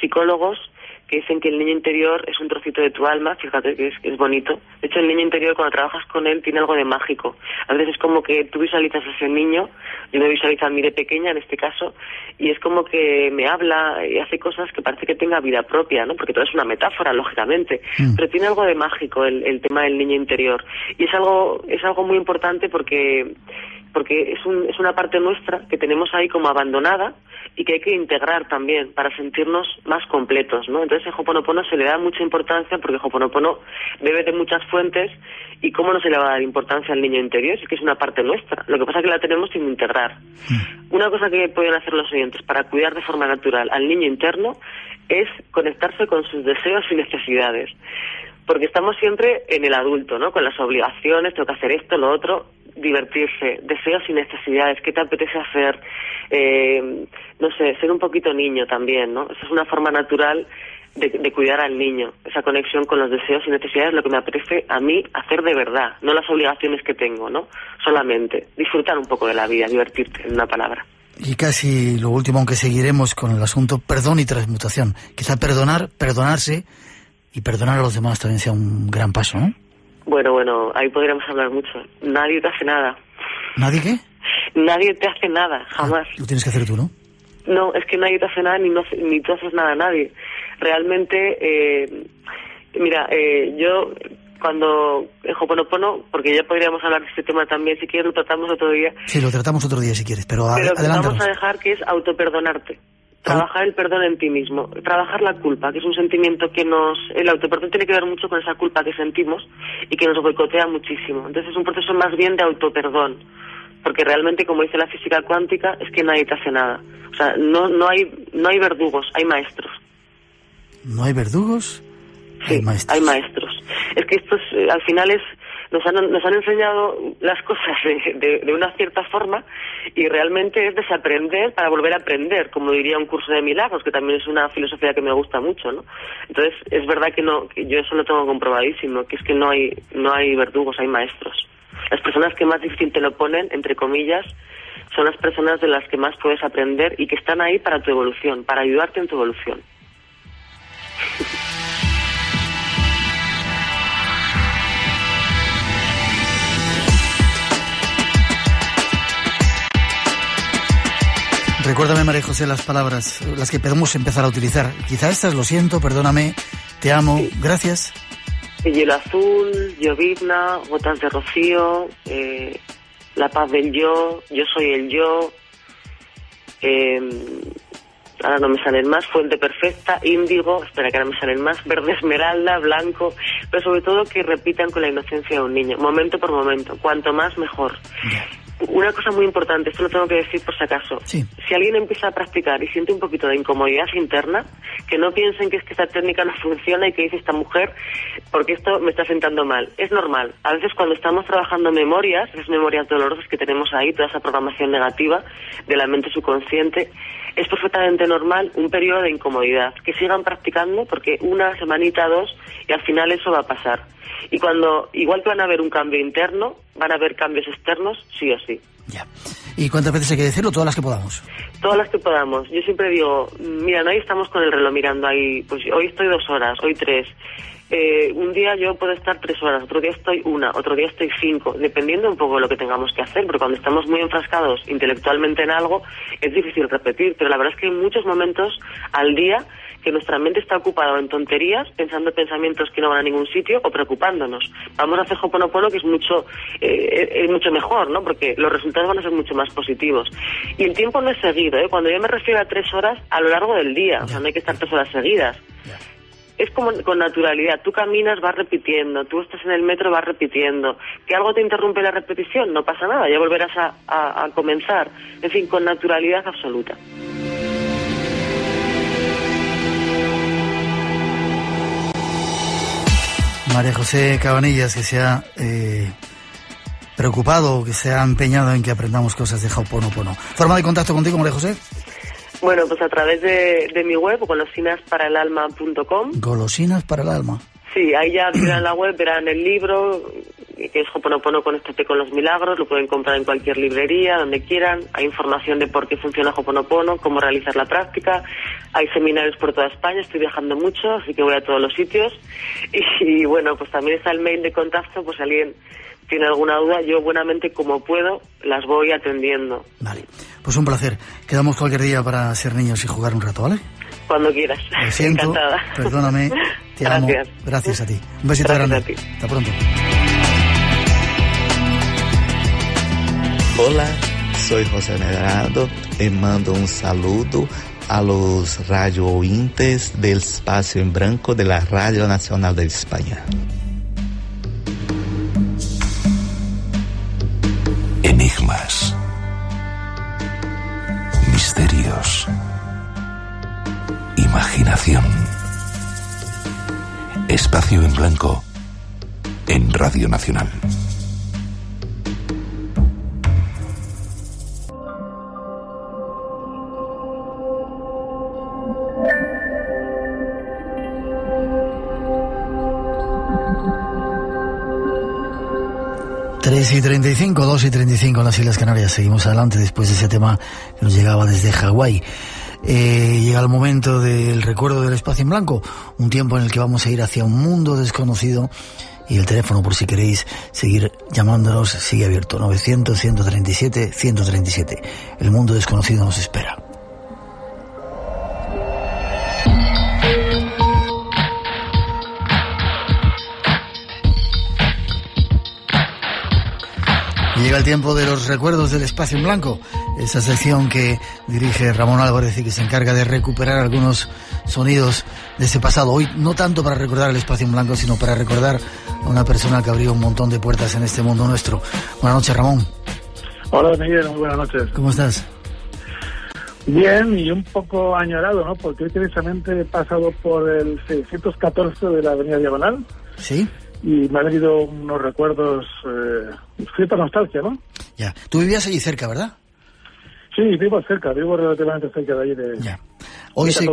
psicólogos que dicen que el niño interior es un trocito de tu alma, fíjate que es, es bonito. De hecho, el niño interior, cuando trabajas con él, tiene algo de mágico. A veces es como que tú visualizas a ese niño, yo me visualizo a mí de pequeña en este caso, y es como que me habla y hace cosas que parece que tenga vida propia, ¿no? Porque todo es una metáfora, lógicamente, mm. pero tiene algo de mágico el, el tema del niño interior. Y es algo, es algo muy importante porque porque es, un, es una parte nuestra que tenemos ahí como abandonada y que hay que integrar también para sentirnos más completos, ¿no? Entonces en Hoponopono se le da mucha importancia porque Hoponopono bebe de muchas fuentes y cómo no se le va a dar importancia al niño interior, es que es una parte nuestra. Lo que pasa es que la tenemos sin integrar. Mm. Una cosa que pueden hacer los oyentes para cuidar de forma natural al niño interno es conectarse con sus deseos y necesidades porque estamos siempre en el adulto, ¿no? Con las obligaciones, tengo que hacer esto, lo otro, divertirse, deseos y necesidades, qué te apetece hacer, eh, no sé, ser un poquito niño también, ¿no? Esa es una forma natural de, cuidar al niño, esa conexión con los deseos y necesidades, lo que me apetece a mí hacer de verdad, no las obligaciones que tengo, ¿no? Solamente disfrutar un poco de la vida, divertirte, en una palabra. Y casi lo último, aunque seguiremos con el asunto perdón y transmutación. Quizá perdonar, perdonarse y perdonar a los demás también sea un gran paso, ¿no? Bueno, bueno, ahí podríamos hablar mucho. Nadie te hace nada. ¿Nadie qué? Nadie te hace nada, ah, jamás. lo tienes que hacer tú, ¿no? No, es que nadie te hace nada ni, no, ni tú haces nada a nadie. Realmente, eh, mira, eh, yo cuando en Hoponopono, porque ya podríamos hablar de este tema también, si quieres lo tratamos otro día. Sí, lo tratamos otro día si quieres, pero, pero vamos a dejar que es autoperdonarte. Trabajar el perdón en ti mismo, trabajar la culpa, que es un sentimiento que nos... El autoperdón tiene que ver mucho con esa culpa que sentimos y que nos boicotea muchísimo. Entonces es un proceso más bien de autoperdón, porque realmente, como dice la física cuántica, es que nadie te hace nada. O sea, no, no, hay, no hay verdugos, hay maestros. ¿No hay verdugos? Sí, hay maestros. Hay maestros. Es que esto es, al final es nos han, nos han enseñado las cosas de, de, una cierta forma y realmente es desaprender para volver a aprender, como diría un curso de milagros, que también es una filosofía que me gusta mucho, ¿no? Entonces, es verdad que no, yo eso lo tengo comprobadísimo, que es que no hay, no hay verdugos, hay maestros. Las personas que más difícil te lo ponen, entre comillas, son las personas de las que más puedes aprender y que están ahí para tu evolución, para ayudarte en tu evolución. Recuérdame, María José, las palabras, las que podemos empezar a utilizar. Quizá estas, lo siento, perdóname, te amo, gracias. Hielo azul, llovizna, gotas de rocío, eh, la paz del yo, yo soy el yo, eh, ahora no me salen más, fuente perfecta, índigo, espera que ahora me salen más, verde esmeralda, blanco, pero sobre todo que repitan con la inocencia de un niño, momento por momento, cuanto más mejor una cosa muy importante, esto lo tengo que decir por si acaso. Si alguien empieza a practicar y siente un poquito de incomodidad interna, que no piensen que es que esta técnica no funciona y que dice esta mujer, porque esto me está sentando mal. Es normal. A veces cuando estamos trabajando memorias, esas memorias dolorosas que tenemos ahí, toda esa programación negativa de la mente subconsciente, es perfectamente normal un periodo de incomodidad. Que sigan practicando porque una semanita, dos, y al final eso va a pasar. Y cuando, igual que van a haber un cambio interno, van a haber cambios externos, sí o sí. Ya. ¿Y cuántas veces hay que decirlo? Todas las que podamos. Todas las que podamos. Yo siempre digo, mira, ahí estamos con el reloj mirando ahí, pues hoy estoy dos horas, hoy tres. Eh, un día yo puedo estar tres horas, otro día estoy una, otro día estoy cinco, dependiendo un poco de lo que tengamos que hacer, porque cuando estamos muy enfrascados intelectualmente en algo, es difícil repetir, pero la verdad es que hay muchos momentos al día que nuestra mente está ocupada en tonterías, pensando pensamientos que no van a ningún sitio o preocupándonos. Vamos a hacer Hoponopono que es mucho, eh, es mucho mejor, ¿no? Porque los resultados van a ser mucho más positivos. Y el tiempo no es seguido, ¿eh? Cuando yo me refiero a tres horas a lo largo del día, o sea, no hay que estar tres horas seguidas es como con naturalidad. Tú caminas, vas repitiendo. Tú estás en el metro, vas repitiendo. Que algo te interrumpe la repetición, no pasa nada, ya volverás a, a comenzar. En fin, con naturalidad absoluta. María José Cabanillas, que se ha eh, preocupado, que se ha empeñado en que aprendamos cosas de Ho'oponopono. ¿Forma de contacto contigo, María José? Bueno, pues a través de, mi web, golosinasparaelalma.com. Golosinas para el alma. Sí, ahí ya verán la web, verán el libro, que es Hoponopono Conéctate con los milagros, lo pueden comprar en cualquier librería, donde quieran. Hay información de por qué funciona Hoponopono, cómo realizar la práctica. Hay seminarios por toda España, estoy viajando mucho, así que voy a todos los sitios. Y, bueno, pues también está el mail de contacto, pues alguien tiene alguna duda, yo buenamente como puedo las voy atendiendo. Vale, pues un placer. Quedamos cualquier día para ser niños y jugar un rato, ¿vale? Cuando quieras. Lo siento, Encantada. perdóname, te amo. Gracias a ti. Un besito grande. Hasta pronto. Hola, soy José Medrado y mando un saludo a los radio oyentes del espacio en blanco de la Radio Nacional de España. Enigmas. Misterios. Imaginación. Espacio en blanco en Radio Nacional. 3 y 35, 2 y 35 en las Islas Canarias. Seguimos adelante después de ese tema que nos llegaba desde Hawái. Eh, llega el momento del recuerdo del espacio en blanco, un tiempo en el que vamos a ir hacia un mundo desconocido y el teléfono por si queréis seguir llamándonos sigue abierto 900 137 137. El mundo desconocido nos espera. Llega el tiempo de los recuerdos del espacio en blanco, esa sección que dirige Ramón Álvarez y que se encarga de recuperar algunos sonidos de ese pasado. Hoy no tanto para recordar el espacio en blanco, sino para recordar a una persona que abrió un montón de puertas en este mundo nuestro. Buenas noches, Ramón. Hola, Miguel, buenas noches. ¿Cómo estás? Bien, y un poco añorado, ¿no? Porque hoy precisamente he pasado por el 614 de la Avenida Diagonal. Sí y me ha venido unos recuerdos, eh, cierta nostalgia, ¿no? Ya. Tú vivías allí cerca, ¿verdad? Sí, vivo cerca, vivo relativamente cerca de ahí. De, ya. Hoy, se,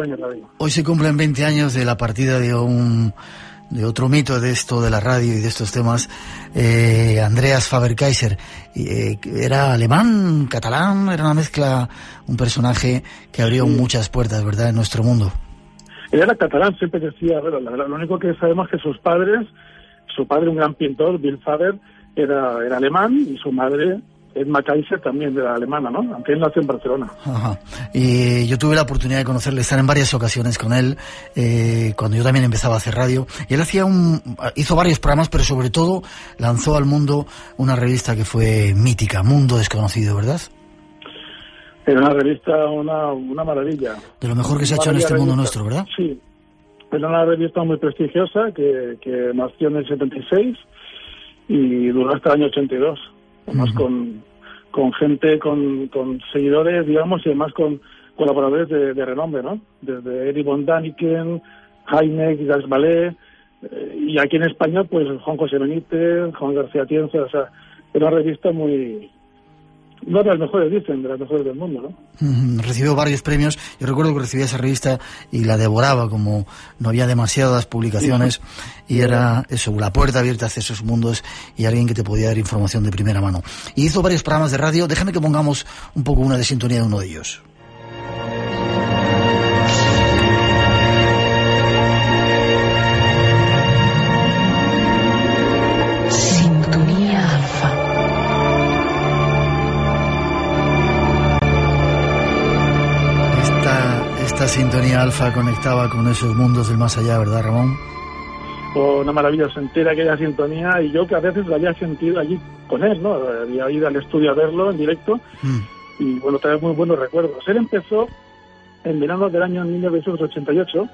hoy se cumplen 20 años de la partida de un de otro mito de esto de la radio y de estos temas, eh, Andreas Faber-Kaiser. Eh, era alemán, catalán, era una mezcla, un personaje que abrió muchas puertas, ¿verdad?, en nuestro mundo. Él era catalán, siempre decía, bueno, lo único que sabemos es que sus padres su padre, un gran pintor, Bill Faber, era, era alemán y su madre Edma Kaiser también era alemana, ¿no? Aunque él nació en Barcelona. Ajá. Y yo tuve la oportunidad de conocerle, estar en varias ocasiones con él, eh, cuando yo también empezaba a hacer radio. Y él hacía un, hizo varios programas, pero sobre todo lanzó al mundo una revista que fue mítica, Mundo Desconocido, ¿verdad? Era una revista, una, una maravilla. De lo mejor que se ha hecho en este mundo nuestro, ¿verdad? Sí, era una revista muy prestigiosa que, que nació en el 76 y duró hasta el año 82. Además, con, con gente, con, con seguidores, digamos, y además con colaboradores de, de renombre, ¿no? Desde Eddie von Daniken, Jaime, Gas Ballet, eh, y aquí en España, pues Juan José Benítez, Juan García Tienza, o sea, era una revista muy, no de las mejores, dicen, de las mejores del mundo, ¿no? Recibió varios premios. Yo recuerdo que recibía esa revista y la devoraba, como no había demasiadas publicaciones, y era eso, la puerta abierta hacia esos mundos y alguien que te podía dar información de primera mano. Y hizo varios programas de radio. Déjame que pongamos un poco una de sintonía de uno de ellos. Esta sintonía alfa conectaba con esos mundos del más allá, ¿verdad, Ramón? Oh, una maravilla sentir aquella sintonía y yo que a veces la había sentido allí con él, ¿no? Había ido al estudio a verlo en directo mm. y bueno, trae muy buenos recuerdos. Él empezó en verano del año 1988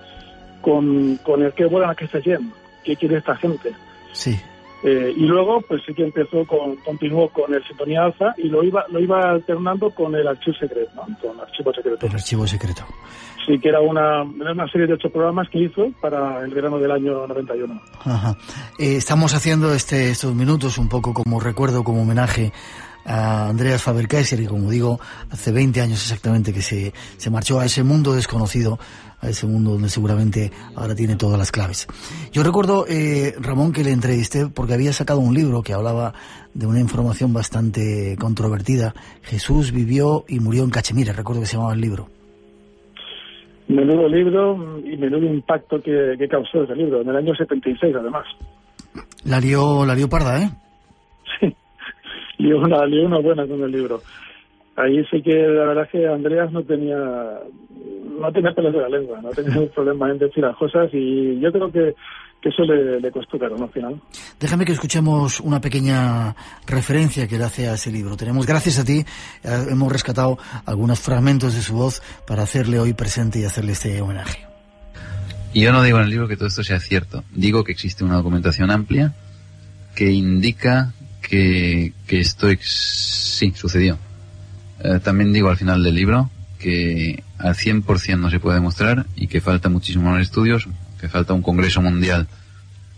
con, con el que vuelan a que se llenen, qué quiere esta gente. Sí. Eh, y luego, pues sí que empezó con, continuó con el Sintonía Alfa y lo iba, lo iba alternando con el Archivo Secreto, ¿no? Con Archivo Secreto. El archivo secreto. Sí, que era una, una serie de ocho programas que hizo para el verano del año 91. Ajá. Eh, estamos haciendo este, estos minutos un poco como recuerdo, como homenaje a Andreas Faber-Kaiser, y como digo, hace 20 años exactamente que se, se marchó a ese mundo desconocido, a ese mundo donde seguramente ahora tiene todas las claves. Yo recuerdo, eh, Ramón, que le entrevisté porque había sacado un libro que hablaba de una información bastante controvertida. Jesús vivió y murió en Cachemira, recuerdo que se llamaba el libro. Menudo libro y menudo impacto que, que causó ese libro, en el año 76 además. La lió, la lió parda, ¿eh? Sí, lió una, lió una buena con el libro. Ahí sí que la verdad es que Andreas no tenía no tenía pelos de la lengua, no tenía un problema en decir las cosas y yo creo que, que eso le, le costó caro, ¿no? Al final. Déjame que escuchemos una pequeña referencia que le hace a ese libro. Tenemos, gracias a ti, eh, hemos rescatado algunos fragmentos de su voz para hacerle hoy presente y hacerle este homenaje. Y yo no digo en el libro que todo esto sea cierto. Digo que existe una documentación amplia que indica que, que esto ex- sí sucedió. Eh, también digo al final del libro que al 100% no se puede demostrar y que falta muchísimos estudios, que falta un congreso mundial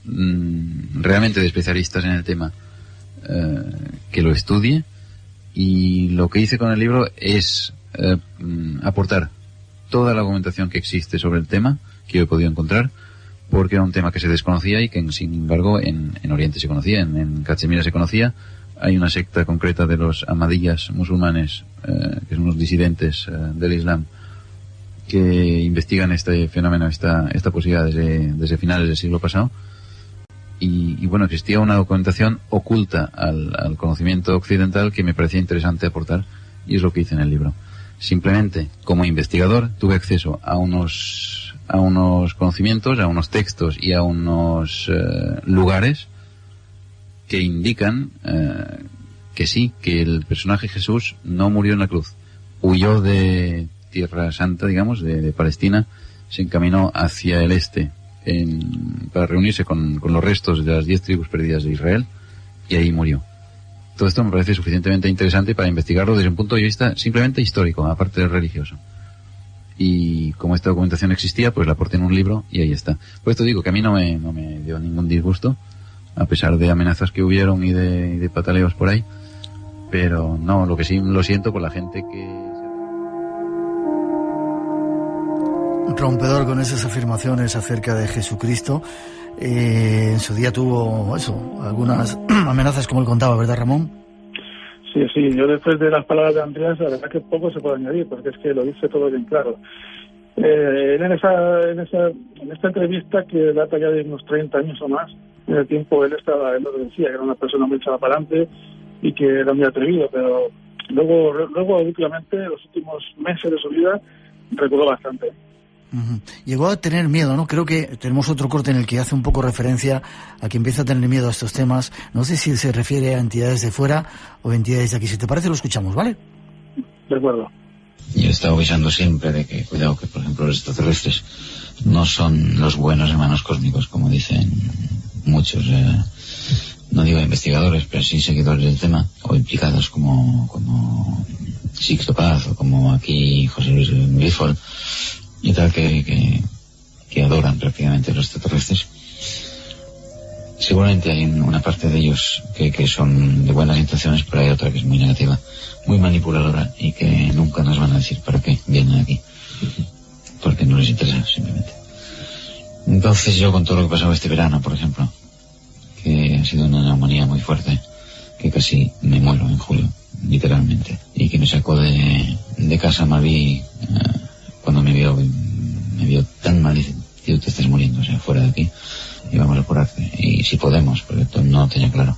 mm, realmente de especialistas en el tema eh, que lo estudie y lo que hice con el libro es eh, mm, aportar toda la documentación que existe sobre el tema que yo he podido encontrar porque era un tema que se desconocía y que sin embargo en, en Oriente se conocía, en, en Cachemira se conocía. Hay una secta concreta de los amadillas musulmanes, eh, que son los disidentes eh, del Islam, que investigan este fenómeno, esta, esta posibilidad desde, desde finales del siglo pasado. Y, y bueno, existía una documentación oculta al, al conocimiento occidental que me parecía interesante aportar y es lo que hice en el libro. Simplemente, como investigador, tuve acceso a unos, a unos conocimientos, a unos textos y a unos eh, lugares que indican eh, que sí, que el personaje Jesús no murió en la cruz. Huyó de Tierra Santa, digamos, de, de Palestina, se encaminó hacia el este en- para reunirse con, con los restos de las diez tribus perdidas de Israel y ahí murió. Todo esto me parece suficientemente interesante para investigarlo desde un punto de vista simplemente histórico, aparte del religioso. Y como esta documentación existía, pues la aporté en un libro y ahí está. Por esto digo que a mí no me, no me dio ningún disgusto, a pesar de amenazas que hubieron y de, y de pataleos por ahí. Pero no, lo que sí lo siento por la gente que... rompedor con esas afirmaciones acerca de Jesucristo. Eh, en su día tuvo eso, algunas amenazas como él contaba, ¿verdad, Ramón? Sí, sí, yo después de las palabras de Andreas, la verdad que poco se puede añadir, porque es que lo dice todo bien claro. Eh, en esa, en esa, en esta entrevista que data ya de unos 30 años o más, en el tiempo él estaba, él lo decía, que era una persona muy echada para adelante y que era muy atrevido, pero luego, luego últimamente, los últimos meses de su vida, reculó bastante. Ujú. Llegó a tener miedo, ¿no? Creo que tenemos otro corte en el que hace un poco referencia a que empieza a tener miedo a estos temas. No sé si se refiere a entidades de fuera o entidades de aquí. Si te parece, lo escuchamos, ¿vale? De acuerdo. Yo he estado avisando siempre de que, cuidado, que por ejemplo los extraterrestres no son los buenos hermanos cósmicos, como dicen muchos, eh, no digo investigadores, pero sí seguidores del tema, o implicados como, como Sixto Paz, o como aquí José Luis Griffol, y tal, que, que, que adoran prácticamente los extraterrestres. Seguramente hay un- una parte de ellos que, que son de buenas intenciones, pero hay otra que es muy negativa, muy manipuladora y que nunca nos van a decir para qué vienen aquí. Porque no les interesa, simplemente. Entonces yo con todo lo que pasaba este verano, por ejemplo, que ha sido una neumonía muy fuerte, que casi me muero en julio, literalmente, y que me sacó de, de casa Mavi cuando me vio, me vio tan mal, tío, te estás muriendo, o sea, fuera de aquí, y vamos a curarte, y si podemos, porque no tenía claro.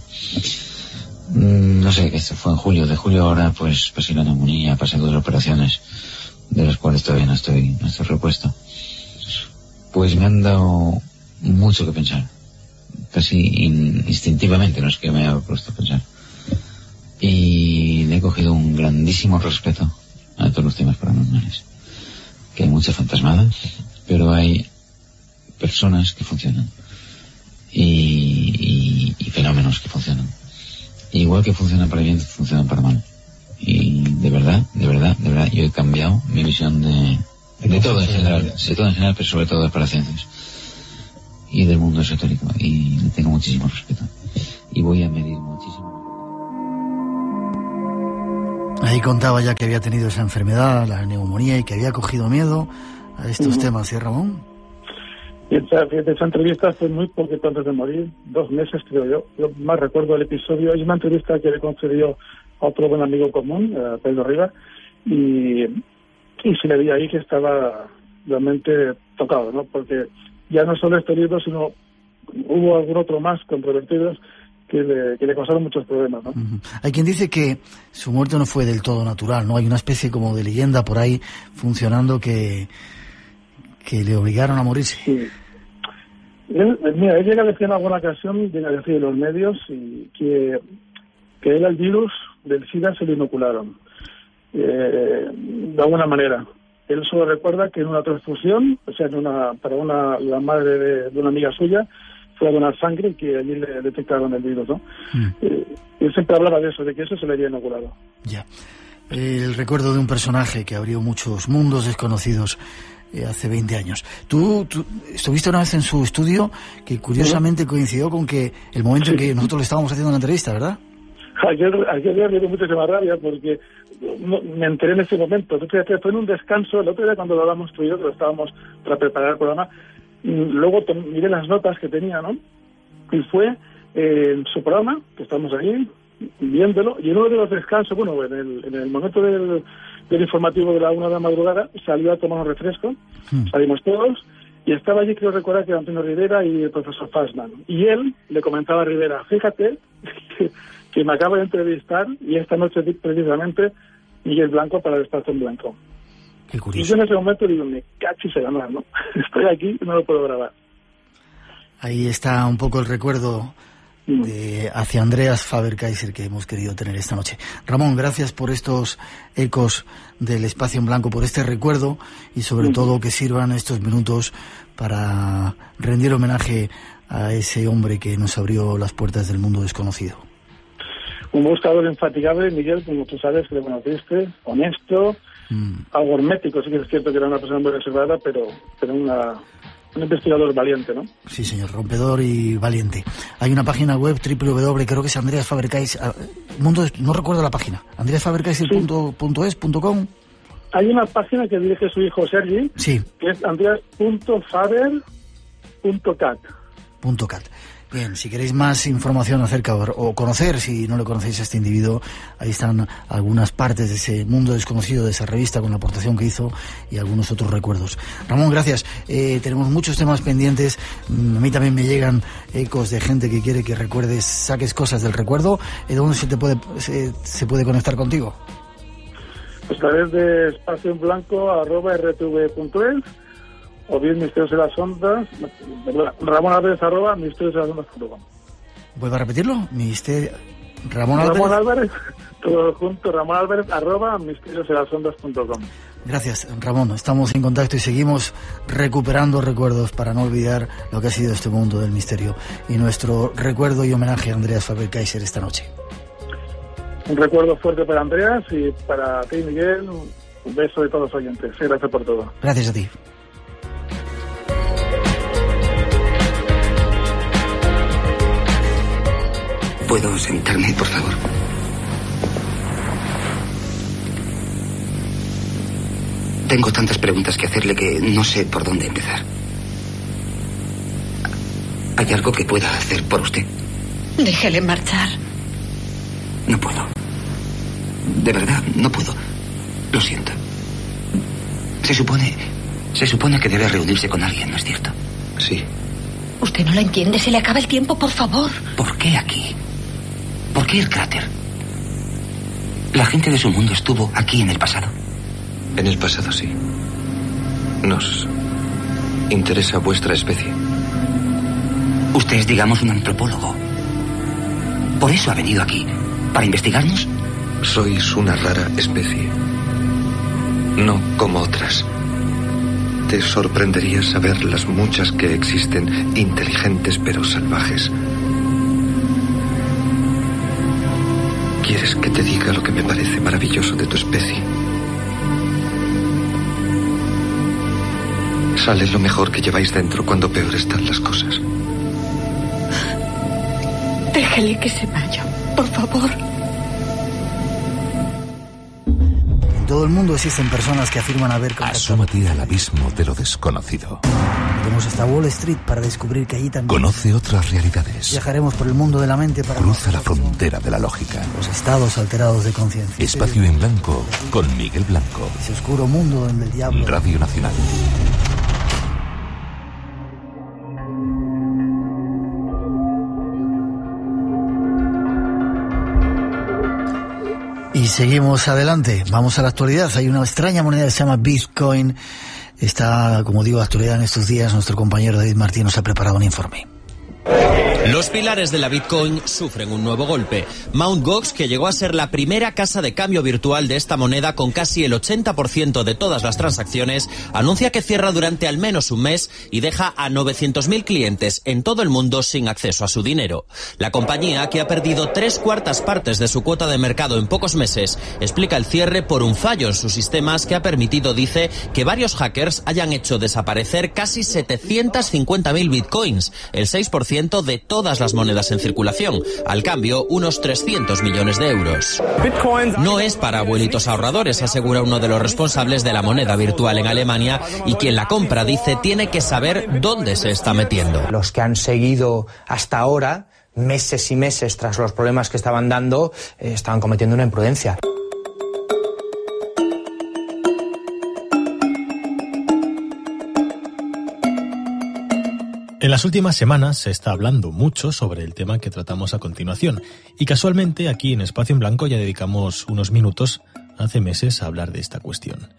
Mm, No sé, esto fue en julio, de julio ahora pues pasé la neumonía, pasé dos operaciones, de las cuales todavía no estoy, no estoy repuesto. Pues me han dado mucho que pensar, casi in- instintivamente, no es que me haya puesto a pensar. Y le he cogido un grandísimo respeto a todos los temas paranormales. Que hay mucha fantasmada, pero hay personas que funcionan y, fenómenos que funcionan. Igual que funcionan para bien, funcionan para mal. Y de verdad, de verdad, de verdad, yo he cambiado mi visión de, de todo en general, de todo en general, pero sobre todo para ciencias y del mundo esotérico. Y tengo muchísimo respeto. Y voy a medir muchísimo. Ahí contaba ya que había tenido esa enfermedad, la neumonía, y que había cogido miedo a estos temas, ¿sí, Ramón? Y esa, esa entrevista fue muy poquito antes de morir, dos meses creo yo. Yo más recuerdo el episodio, hay una entrevista que le concedió a otro buen amigo común, a Pedro Riva, y, y se le vi ahí que estaba realmente tocado, ¿no? Porque ya no solo este libro, sino hubo algún otro más controvertidos que le, que le causaron muchos problemas. ¿no? Hay quien dice que su muerte no fue del todo natural, ¿no? Hay una especie como de leyenda por ahí funcionando que, que le obligaron a morirse. Sí. Él, mira, él llega a decir en alguna ocasión, llega a decir en los medios, y que, que él al virus del SIDA se lo inocularon. Eh, de alguna manera. Él solo recuerda que en una transfusión, o sea, en una, para una, la madre de, de una amiga suya, fue a donar sangre y que allí le detectaron el virus, ¿no? Mm. Eh, él siempre hablaba de eso, de que eso se le había inoculado. Ya. El recuerdo de un personaje que abrió muchos mundos desconocidos eh, hace 20 años. Tú, tú, estuviste una vez en su estudio que curiosamente coincidió con que el momento en que nosotros le estábamos haciendo una entrevista, ¿verdad? Ayer, ayer me dio muchísima rabia porque me enteré en ese momento. Fue en un descanso, el otro día cuando lo habíamos tú y yo, estábamos para preparar el programa, luego miré las notas que tenía, ¿no? Y fue eh, en su programa, que estamos ahí, viéndolo, y en uno de los descansos, bueno, en el, en el momento del, del, informativo de la una de la madrugada, salió a tomar un refresco, hmm. salimos todos, y estaba allí, creo recordar, que Antonio Rivera y el profesor Fassman. Y él le comentaba a Rivera, fíjate que, me acaba de entrevistar, y esta noche precisamente, Miguel Blanco para el Espacio en Blanco. Y yo en ese momento digo, me cachis se ganar, ¿no? Estoy aquí y no lo puedo grabar. Ahí está un poco el recuerdo. De hacia Andreas Faber-Kaiser que hemos querido tener esta noche. Ramón, gracias por estos ecos del espacio en blanco, por este recuerdo y sobre mm. todo que sirvan estos minutos para rendir homenaje a ese hombre que nos abrió las puertas del mundo desconocido. Un buscador infatigable, Miguel, como tú sabes, que le conociste, honesto, Mm. Algo hermético, sí que es cierto que era una persona muy reservada, pero, pero una, un investigador valiente, ¿no? Sí, señor, rompedor y valiente. Hay una página web www, creo que es Andreas Fabercais, ah, mundo, no recuerdo la página, andreasfabercais.com. Hay una página que dirige su hijo Sergi, sí. que es andreas.faber.cat. .cat. Bien, si queréis más información acerca o conocer, si no le conocéis a este individuo, ahí están algunas partes de ese mundo desconocido de esa revista con la aportación que hizo y algunos otros recuerdos. Ramón, gracias. Eh, tenemos muchos temas pendientes. Mm, a mí también me llegan ecos de gente que quiere que recuerdes, saques cosas del recuerdo. ¿De dónde se te puede se, puede conectar contigo? A través de espacio blanco arroba o bien Misterios de las Ondas, Ramón Álvarez arroba Misterios de las Ondas.com. ¿Vuelvo a repetirlo? Ministerio... Ramón Álvarez. Ramón Álvarez, todo junto, Ramón Álvarez arroba Misterios de las Ondas.com. Gracias, Ramón. Estamos en contacto y seguimos recuperando recuerdos para no olvidar lo que ha sido este mundo del misterio. Y nuestro recuerdo y homenaje a Andreas Faber-Kaiser esta noche. Un recuerdo fuerte para Andreas y para ti, Miguel. Un beso de todos los oyentes. Gracias por todo. Gracias a ti. ¿Puedo sentarme, por favor? Tengo tantas preguntas que hacerle que no sé por dónde empezar. ¿Hay algo que pueda hacer por usted? Déjele marchar. No puedo. De verdad, no puedo. Lo siento. Se supone. Se supone que debe reunirse con alguien, ¿no es cierto? Sí. Usted no lo entiende. Se le acaba el tiempo, por favor. ¿Por qué aquí? ¿Por qué el cráter? La gente de su mundo estuvo aquí en el pasado. En el pasado, sí. Nos interesa vuestra especie. Usted es, digamos, un antropólogo. ¿Por eso ha venido aquí? ¿Para investigarnos? Sois una rara especie. No como otras. Te sorprendería saber las muchas que existen, inteligentes pero salvajes. ¿Quieres que te diga lo que me parece maravilloso de tu especie? Sale lo mejor que lleváis dentro cuando peor están las cosas. Déjele que se vaya, por favor. Todo el mundo existen personas que afirman haber. Asómate al abismo de lo desconocido. Iremos hasta Wall Street para descubrir que allí también Conoce otras realidades. viajaremos por el mundo de la mente para Cruza la frontera de la lógica. los estados alterados de conciencia. Espacio en blanco con Miguel Blanco. Ese oscuro mundo donde el diablo Radio Nacional. Seguimos adelante. Vamos a la actualidad. Hay una extraña moneda que se llama Bitcoin. Está, como digo, actualidad en estos días. Nuestro compañero David Martín nos ha preparado un informe. Los pilares de la Bitcoin sufren un nuevo golpe. Mt. Gox, que llegó a ser la primera casa de cambio virtual de esta moneda con casi el 80% de todas las transacciones, anuncia que cierra durante al menos un mes y deja a 900.000 clientes en todo el mundo sin acceso a su dinero. La compañía, que ha perdido tres cuartas partes de su cuota de mercado en pocos meses, explica el cierre por un fallo en sus sistemas que ha permitido, dice, que varios hackers hayan hecho desaparecer casi 750.000 bitcoins, el 6% de todas las monedas en circulación, al cambio unos 300 millones de euros. No es para abuelitos ahorradores, asegura uno de los responsables de la moneda virtual en Alemania y quien la compra dice tiene que saber dónde se está metiendo. Los que han seguido hasta ahora, meses y meses tras los problemas que estaban dando, eh, estaban cometiendo una imprudencia. En las últimas semanas se está hablando mucho sobre el tema que tratamos a continuación y casualmente aquí en Espacio en Blanco ya dedicamos unos minutos hace meses a hablar de esta cuestión.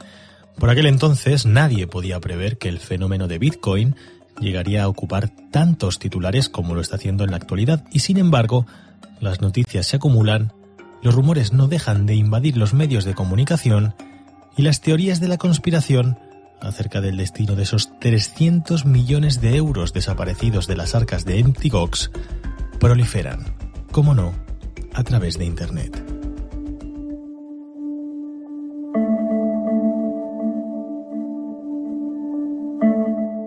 Por aquel entonces nadie podía prever que el fenómeno de Bitcoin llegaría a ocupar tantos titulares como lo está haciendo en la actualidad y sin embargo las noticias se acumulan, los rumores no dejan de invadir los medios de comunicación y las teorías de la conspiración acerca del destino de esos 300 millones de euros desaparecidos de las arcas de Empty Gox proliferan, como no, a través de Internet.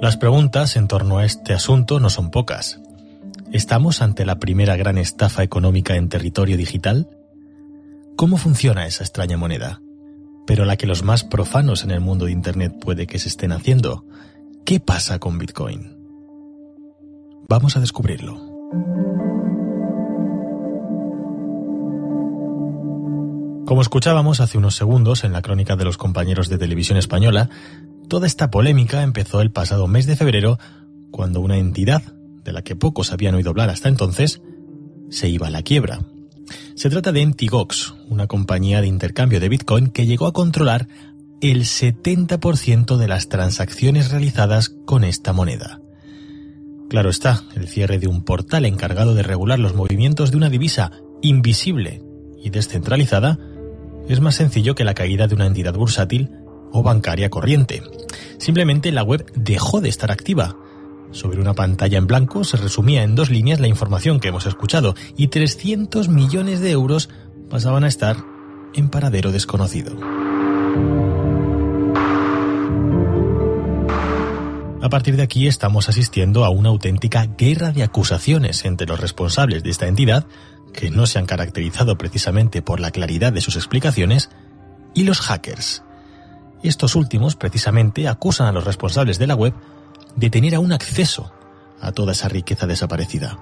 Las preguntas en torno a este asunto no son pocas. ¿Estamos ante la primera gran estafa económica en territorio digital? ¿Cómo funciona esa extraña moneda? Pero la que los más profanos en el mundo de Internet puede que se estén haciendo. ¿Qué pasa con Bitcoin? Vamos a descubrirlo. Como escuchábamos hace unos segundos en la crónica de los compañeros de televisión española, toda esta polémica empezó el pasado mes de febrero cuando una entidad, de la que pocos habían oído hablar hasta entonces, se iba a la quiebra. Se trata de Gox, una compañía de intercambio de Bitcoin que llegó a controlar el 70% de las transacciones realizadas con esta moneda. Claro está, el cierre de un portal encargado de regular los movimientos de una divisa invisible y descentralizada es más sencillo que la caída de una entidad bursátil o bancaria corriente. Simplemente la web dejó de estar activa. Sobre una pantalla en blanco se resumía en dos líneas la información que hemos escuchado y 300 millones de euros pasaban a estar en paradero desconocido. A partir de aquí estamos asistiendo a una auténtica guerra de acusaciones entre los responsables de esta entidad, que no se han caracterizado precisamente por la claridad de sus explicaciones, y los hackers. Estos últimos precisamente acusan a los responsables de la web de tener aún acceso a toda esa riqueza desaparecida.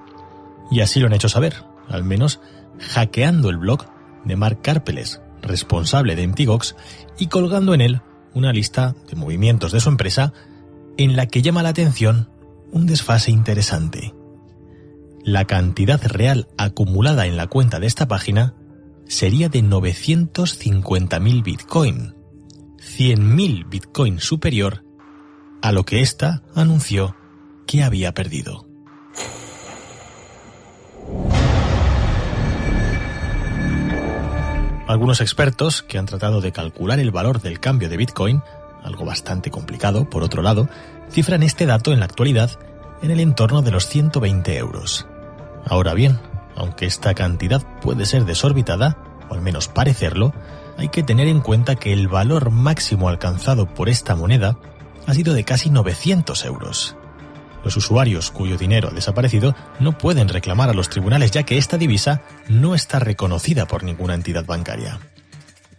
Y así lo han hecho saber, al menos hackeando el blog de Mark Karpeles, responsable de MTGOX, y colgando en él una lista de movimientos de su empresa en la que llama la atención un desfase interesante. La cantidad real acumulada en la cuenta de esta página sería de 950.000 Bitcoin, 100.000 Bitcoin superior a lo que ésta anunció que había perdido. Algunos expertos que han tratado de calcular el valor del cambio de Bitcoin algo bastante complicado, por otro lado, cifran este dato en la actualidad en el entorno de los 120 euros. Ahora bien, aunque esta cantidad puede ser desorbitada, o al menos parecerlo, hay que tener en cuenta que el valor máximo alcanzado por esta moneda ha sido de casi 900 euros. Los usuarios cuyo dinero ha desaparecido no pueden reclamar a los tribunales ya que esta divisa no está reconocida por ninguna entidad bancaria.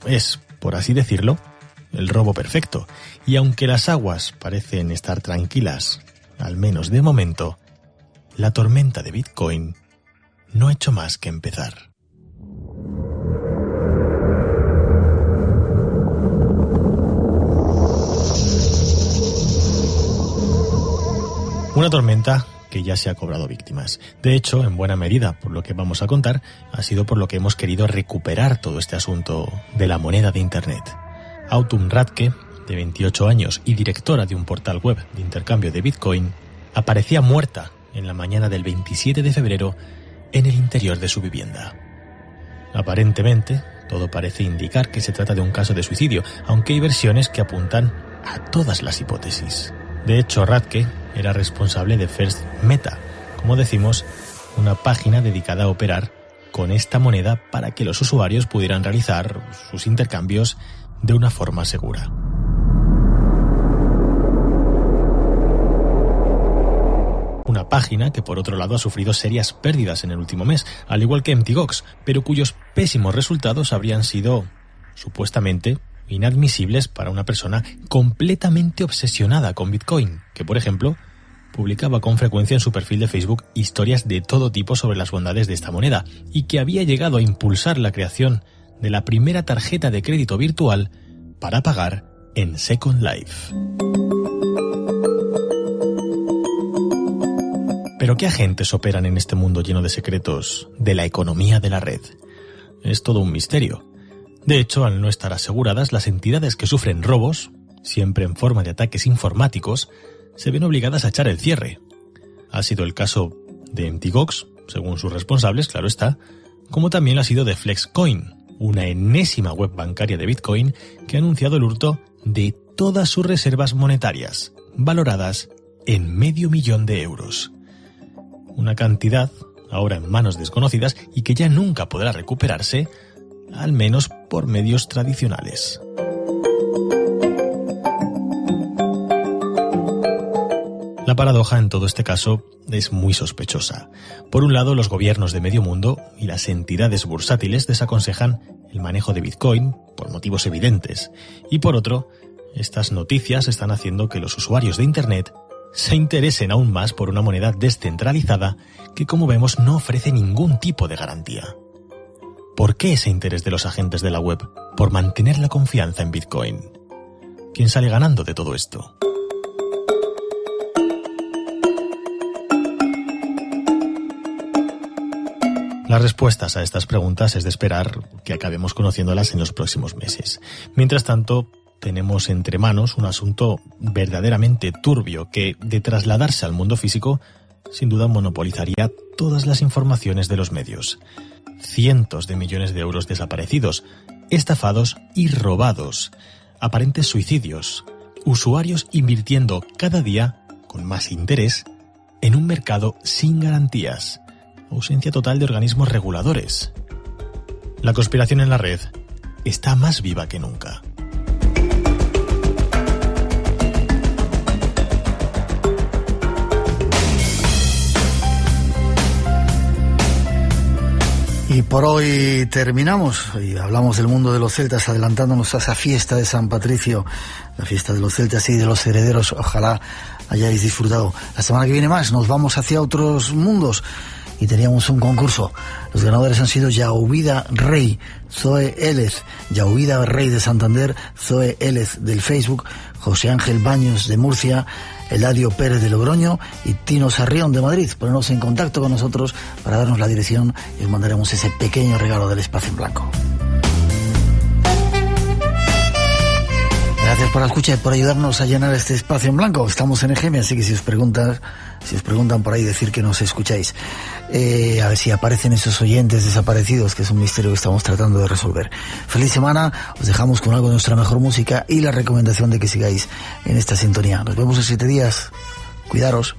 Es, por así decirlo, el robo perfecto, y aunque las aguas parecen estar tranquilas, al menos de momento, la tormenta de Bitcoin no ha hecho más que empezar. Una tormenta que ya se ha cobrado víctimas. De hecho, en buena medida, por lo que vamos a contar, ha sido por lo que hemos querido recuperar todo este asunto de la moneda de Internet. Autumn Radke, de 28 años y directora de un portal web de intercambio de Bitcoin, aparecía muerta en la mañana del 27 de febrero en el interior de su vivienda. Aparentemente, todo parece indicar que se trata de un caso de suicidio, aunque hay versiones que apuntan a todas las hipótesis. De hecho, Radke era responsable de First Meta, como decimos, una página dedicada a operar con esta moneda para que los usuarios pudieran realizar sus intercambios de una forma segura. Una página que por otro lado ha sufrido serias pérdidas en el último mes, al igual que MTGOX, pero cuyos pésimos resultados habrían sido, supuestamente, inadmisibles para una persona completamente obsesionada con Bitcoin, que por ejemplo publicaba con frecuencia en su perfil de Facebook historias de todo tipo sobre las bondades de esta moneda y que había llegado a impulsar la creación de la primera tarjeta de crédito virtual para pagar en Second Life. Pero ¿qué agentes operan en este mundo lleno de secretos de la economía de la red? Es todo un misterio. De hecho, al no estar aseguradas, las entidades que sufren robos, siempre en forma de ataques informáticos, se ven obligadas a echar el cierre. Ha sido el caso de MTGOX, según sus responsables, claro está, como también ha sido de Flexcoin, una enésima web bancaria de Bitcoin que ha anunciado el hurto de todas sus reservas monetarias, valoradas en medio millón de euros. Una cantidad ahora en manos desconocidas y que ya nunca podrá recuperarse al menos por medios tradicionales. La paradoja en todo este caso es muy sospechosa. Por un lado, los gobiernos de medio mundo y las entidades bursátiles desaconsejan el manejo de Bitcoin por motivos evidentes. Y por otro, estas noticias están haciendo que los usuarios de Internet se interesen aún más por una moneda descentralizada que, como vemos, no ofrece ningún tipo de garantía. ¿Por qué ese interés de los agentes de la web por mantener la confianza en Bitcoin? ¿Quién sale ganando de todo esto? Las respuestas a estas preguntas es de esperar que acabemos conociéndolas en los próximos meses. Mientras tanto, tenemos entre manos un asunto verdaderamente turbio que, de trasladarse al mundo físico, sin duda monopolizaría todas las informaciones de los medios cientos de millones de euros desaparecidos, estafados y robados, aparentes suicidios, usuarios invirtiendo cada día, con más interés, en un mercado sin garantías, ausencia total de organismos reguladores. La conspiración en la red está más viva que nunca. Y por hoy terminamos y hablamos del mundo de los celtas, adelantándonos a esa fiesta de San Patricio, la fiesta de los celtas y de los herederos. Ojalá hayáis disfrutado. La semana que viene más nos vamos hacia otros mundos y teníamos un concurso. Los ganadores han sido Yaubida Rey, Zoe Élez, Yaubida Rey de Santander, Zoe Élez del Facebook, José Ángel Baños de Murcia, Eladio Pérez de Logroño y Tino Sarrión de Madrid. Ponernos en contacto con nosotros para darnos la dirección y os mandaremos ese pequeño regalo del espacio en blanco. Gracias por la escucha y por ayudarnos a llenar este espacio en blanco. Estamos en EGM, así que si os preguntan, si os preguntan por ahí, decir que nos escucháis. Eh, a ver si aparecen esos oyentes desaparecidos, que es un misterio que estamos tratando de resolver. Feliz semana, os dejamos con algo de nuestra mejor música y la recomendación de que sigáis en esta sintonía. Nos vemos en siete días. Cuidaros.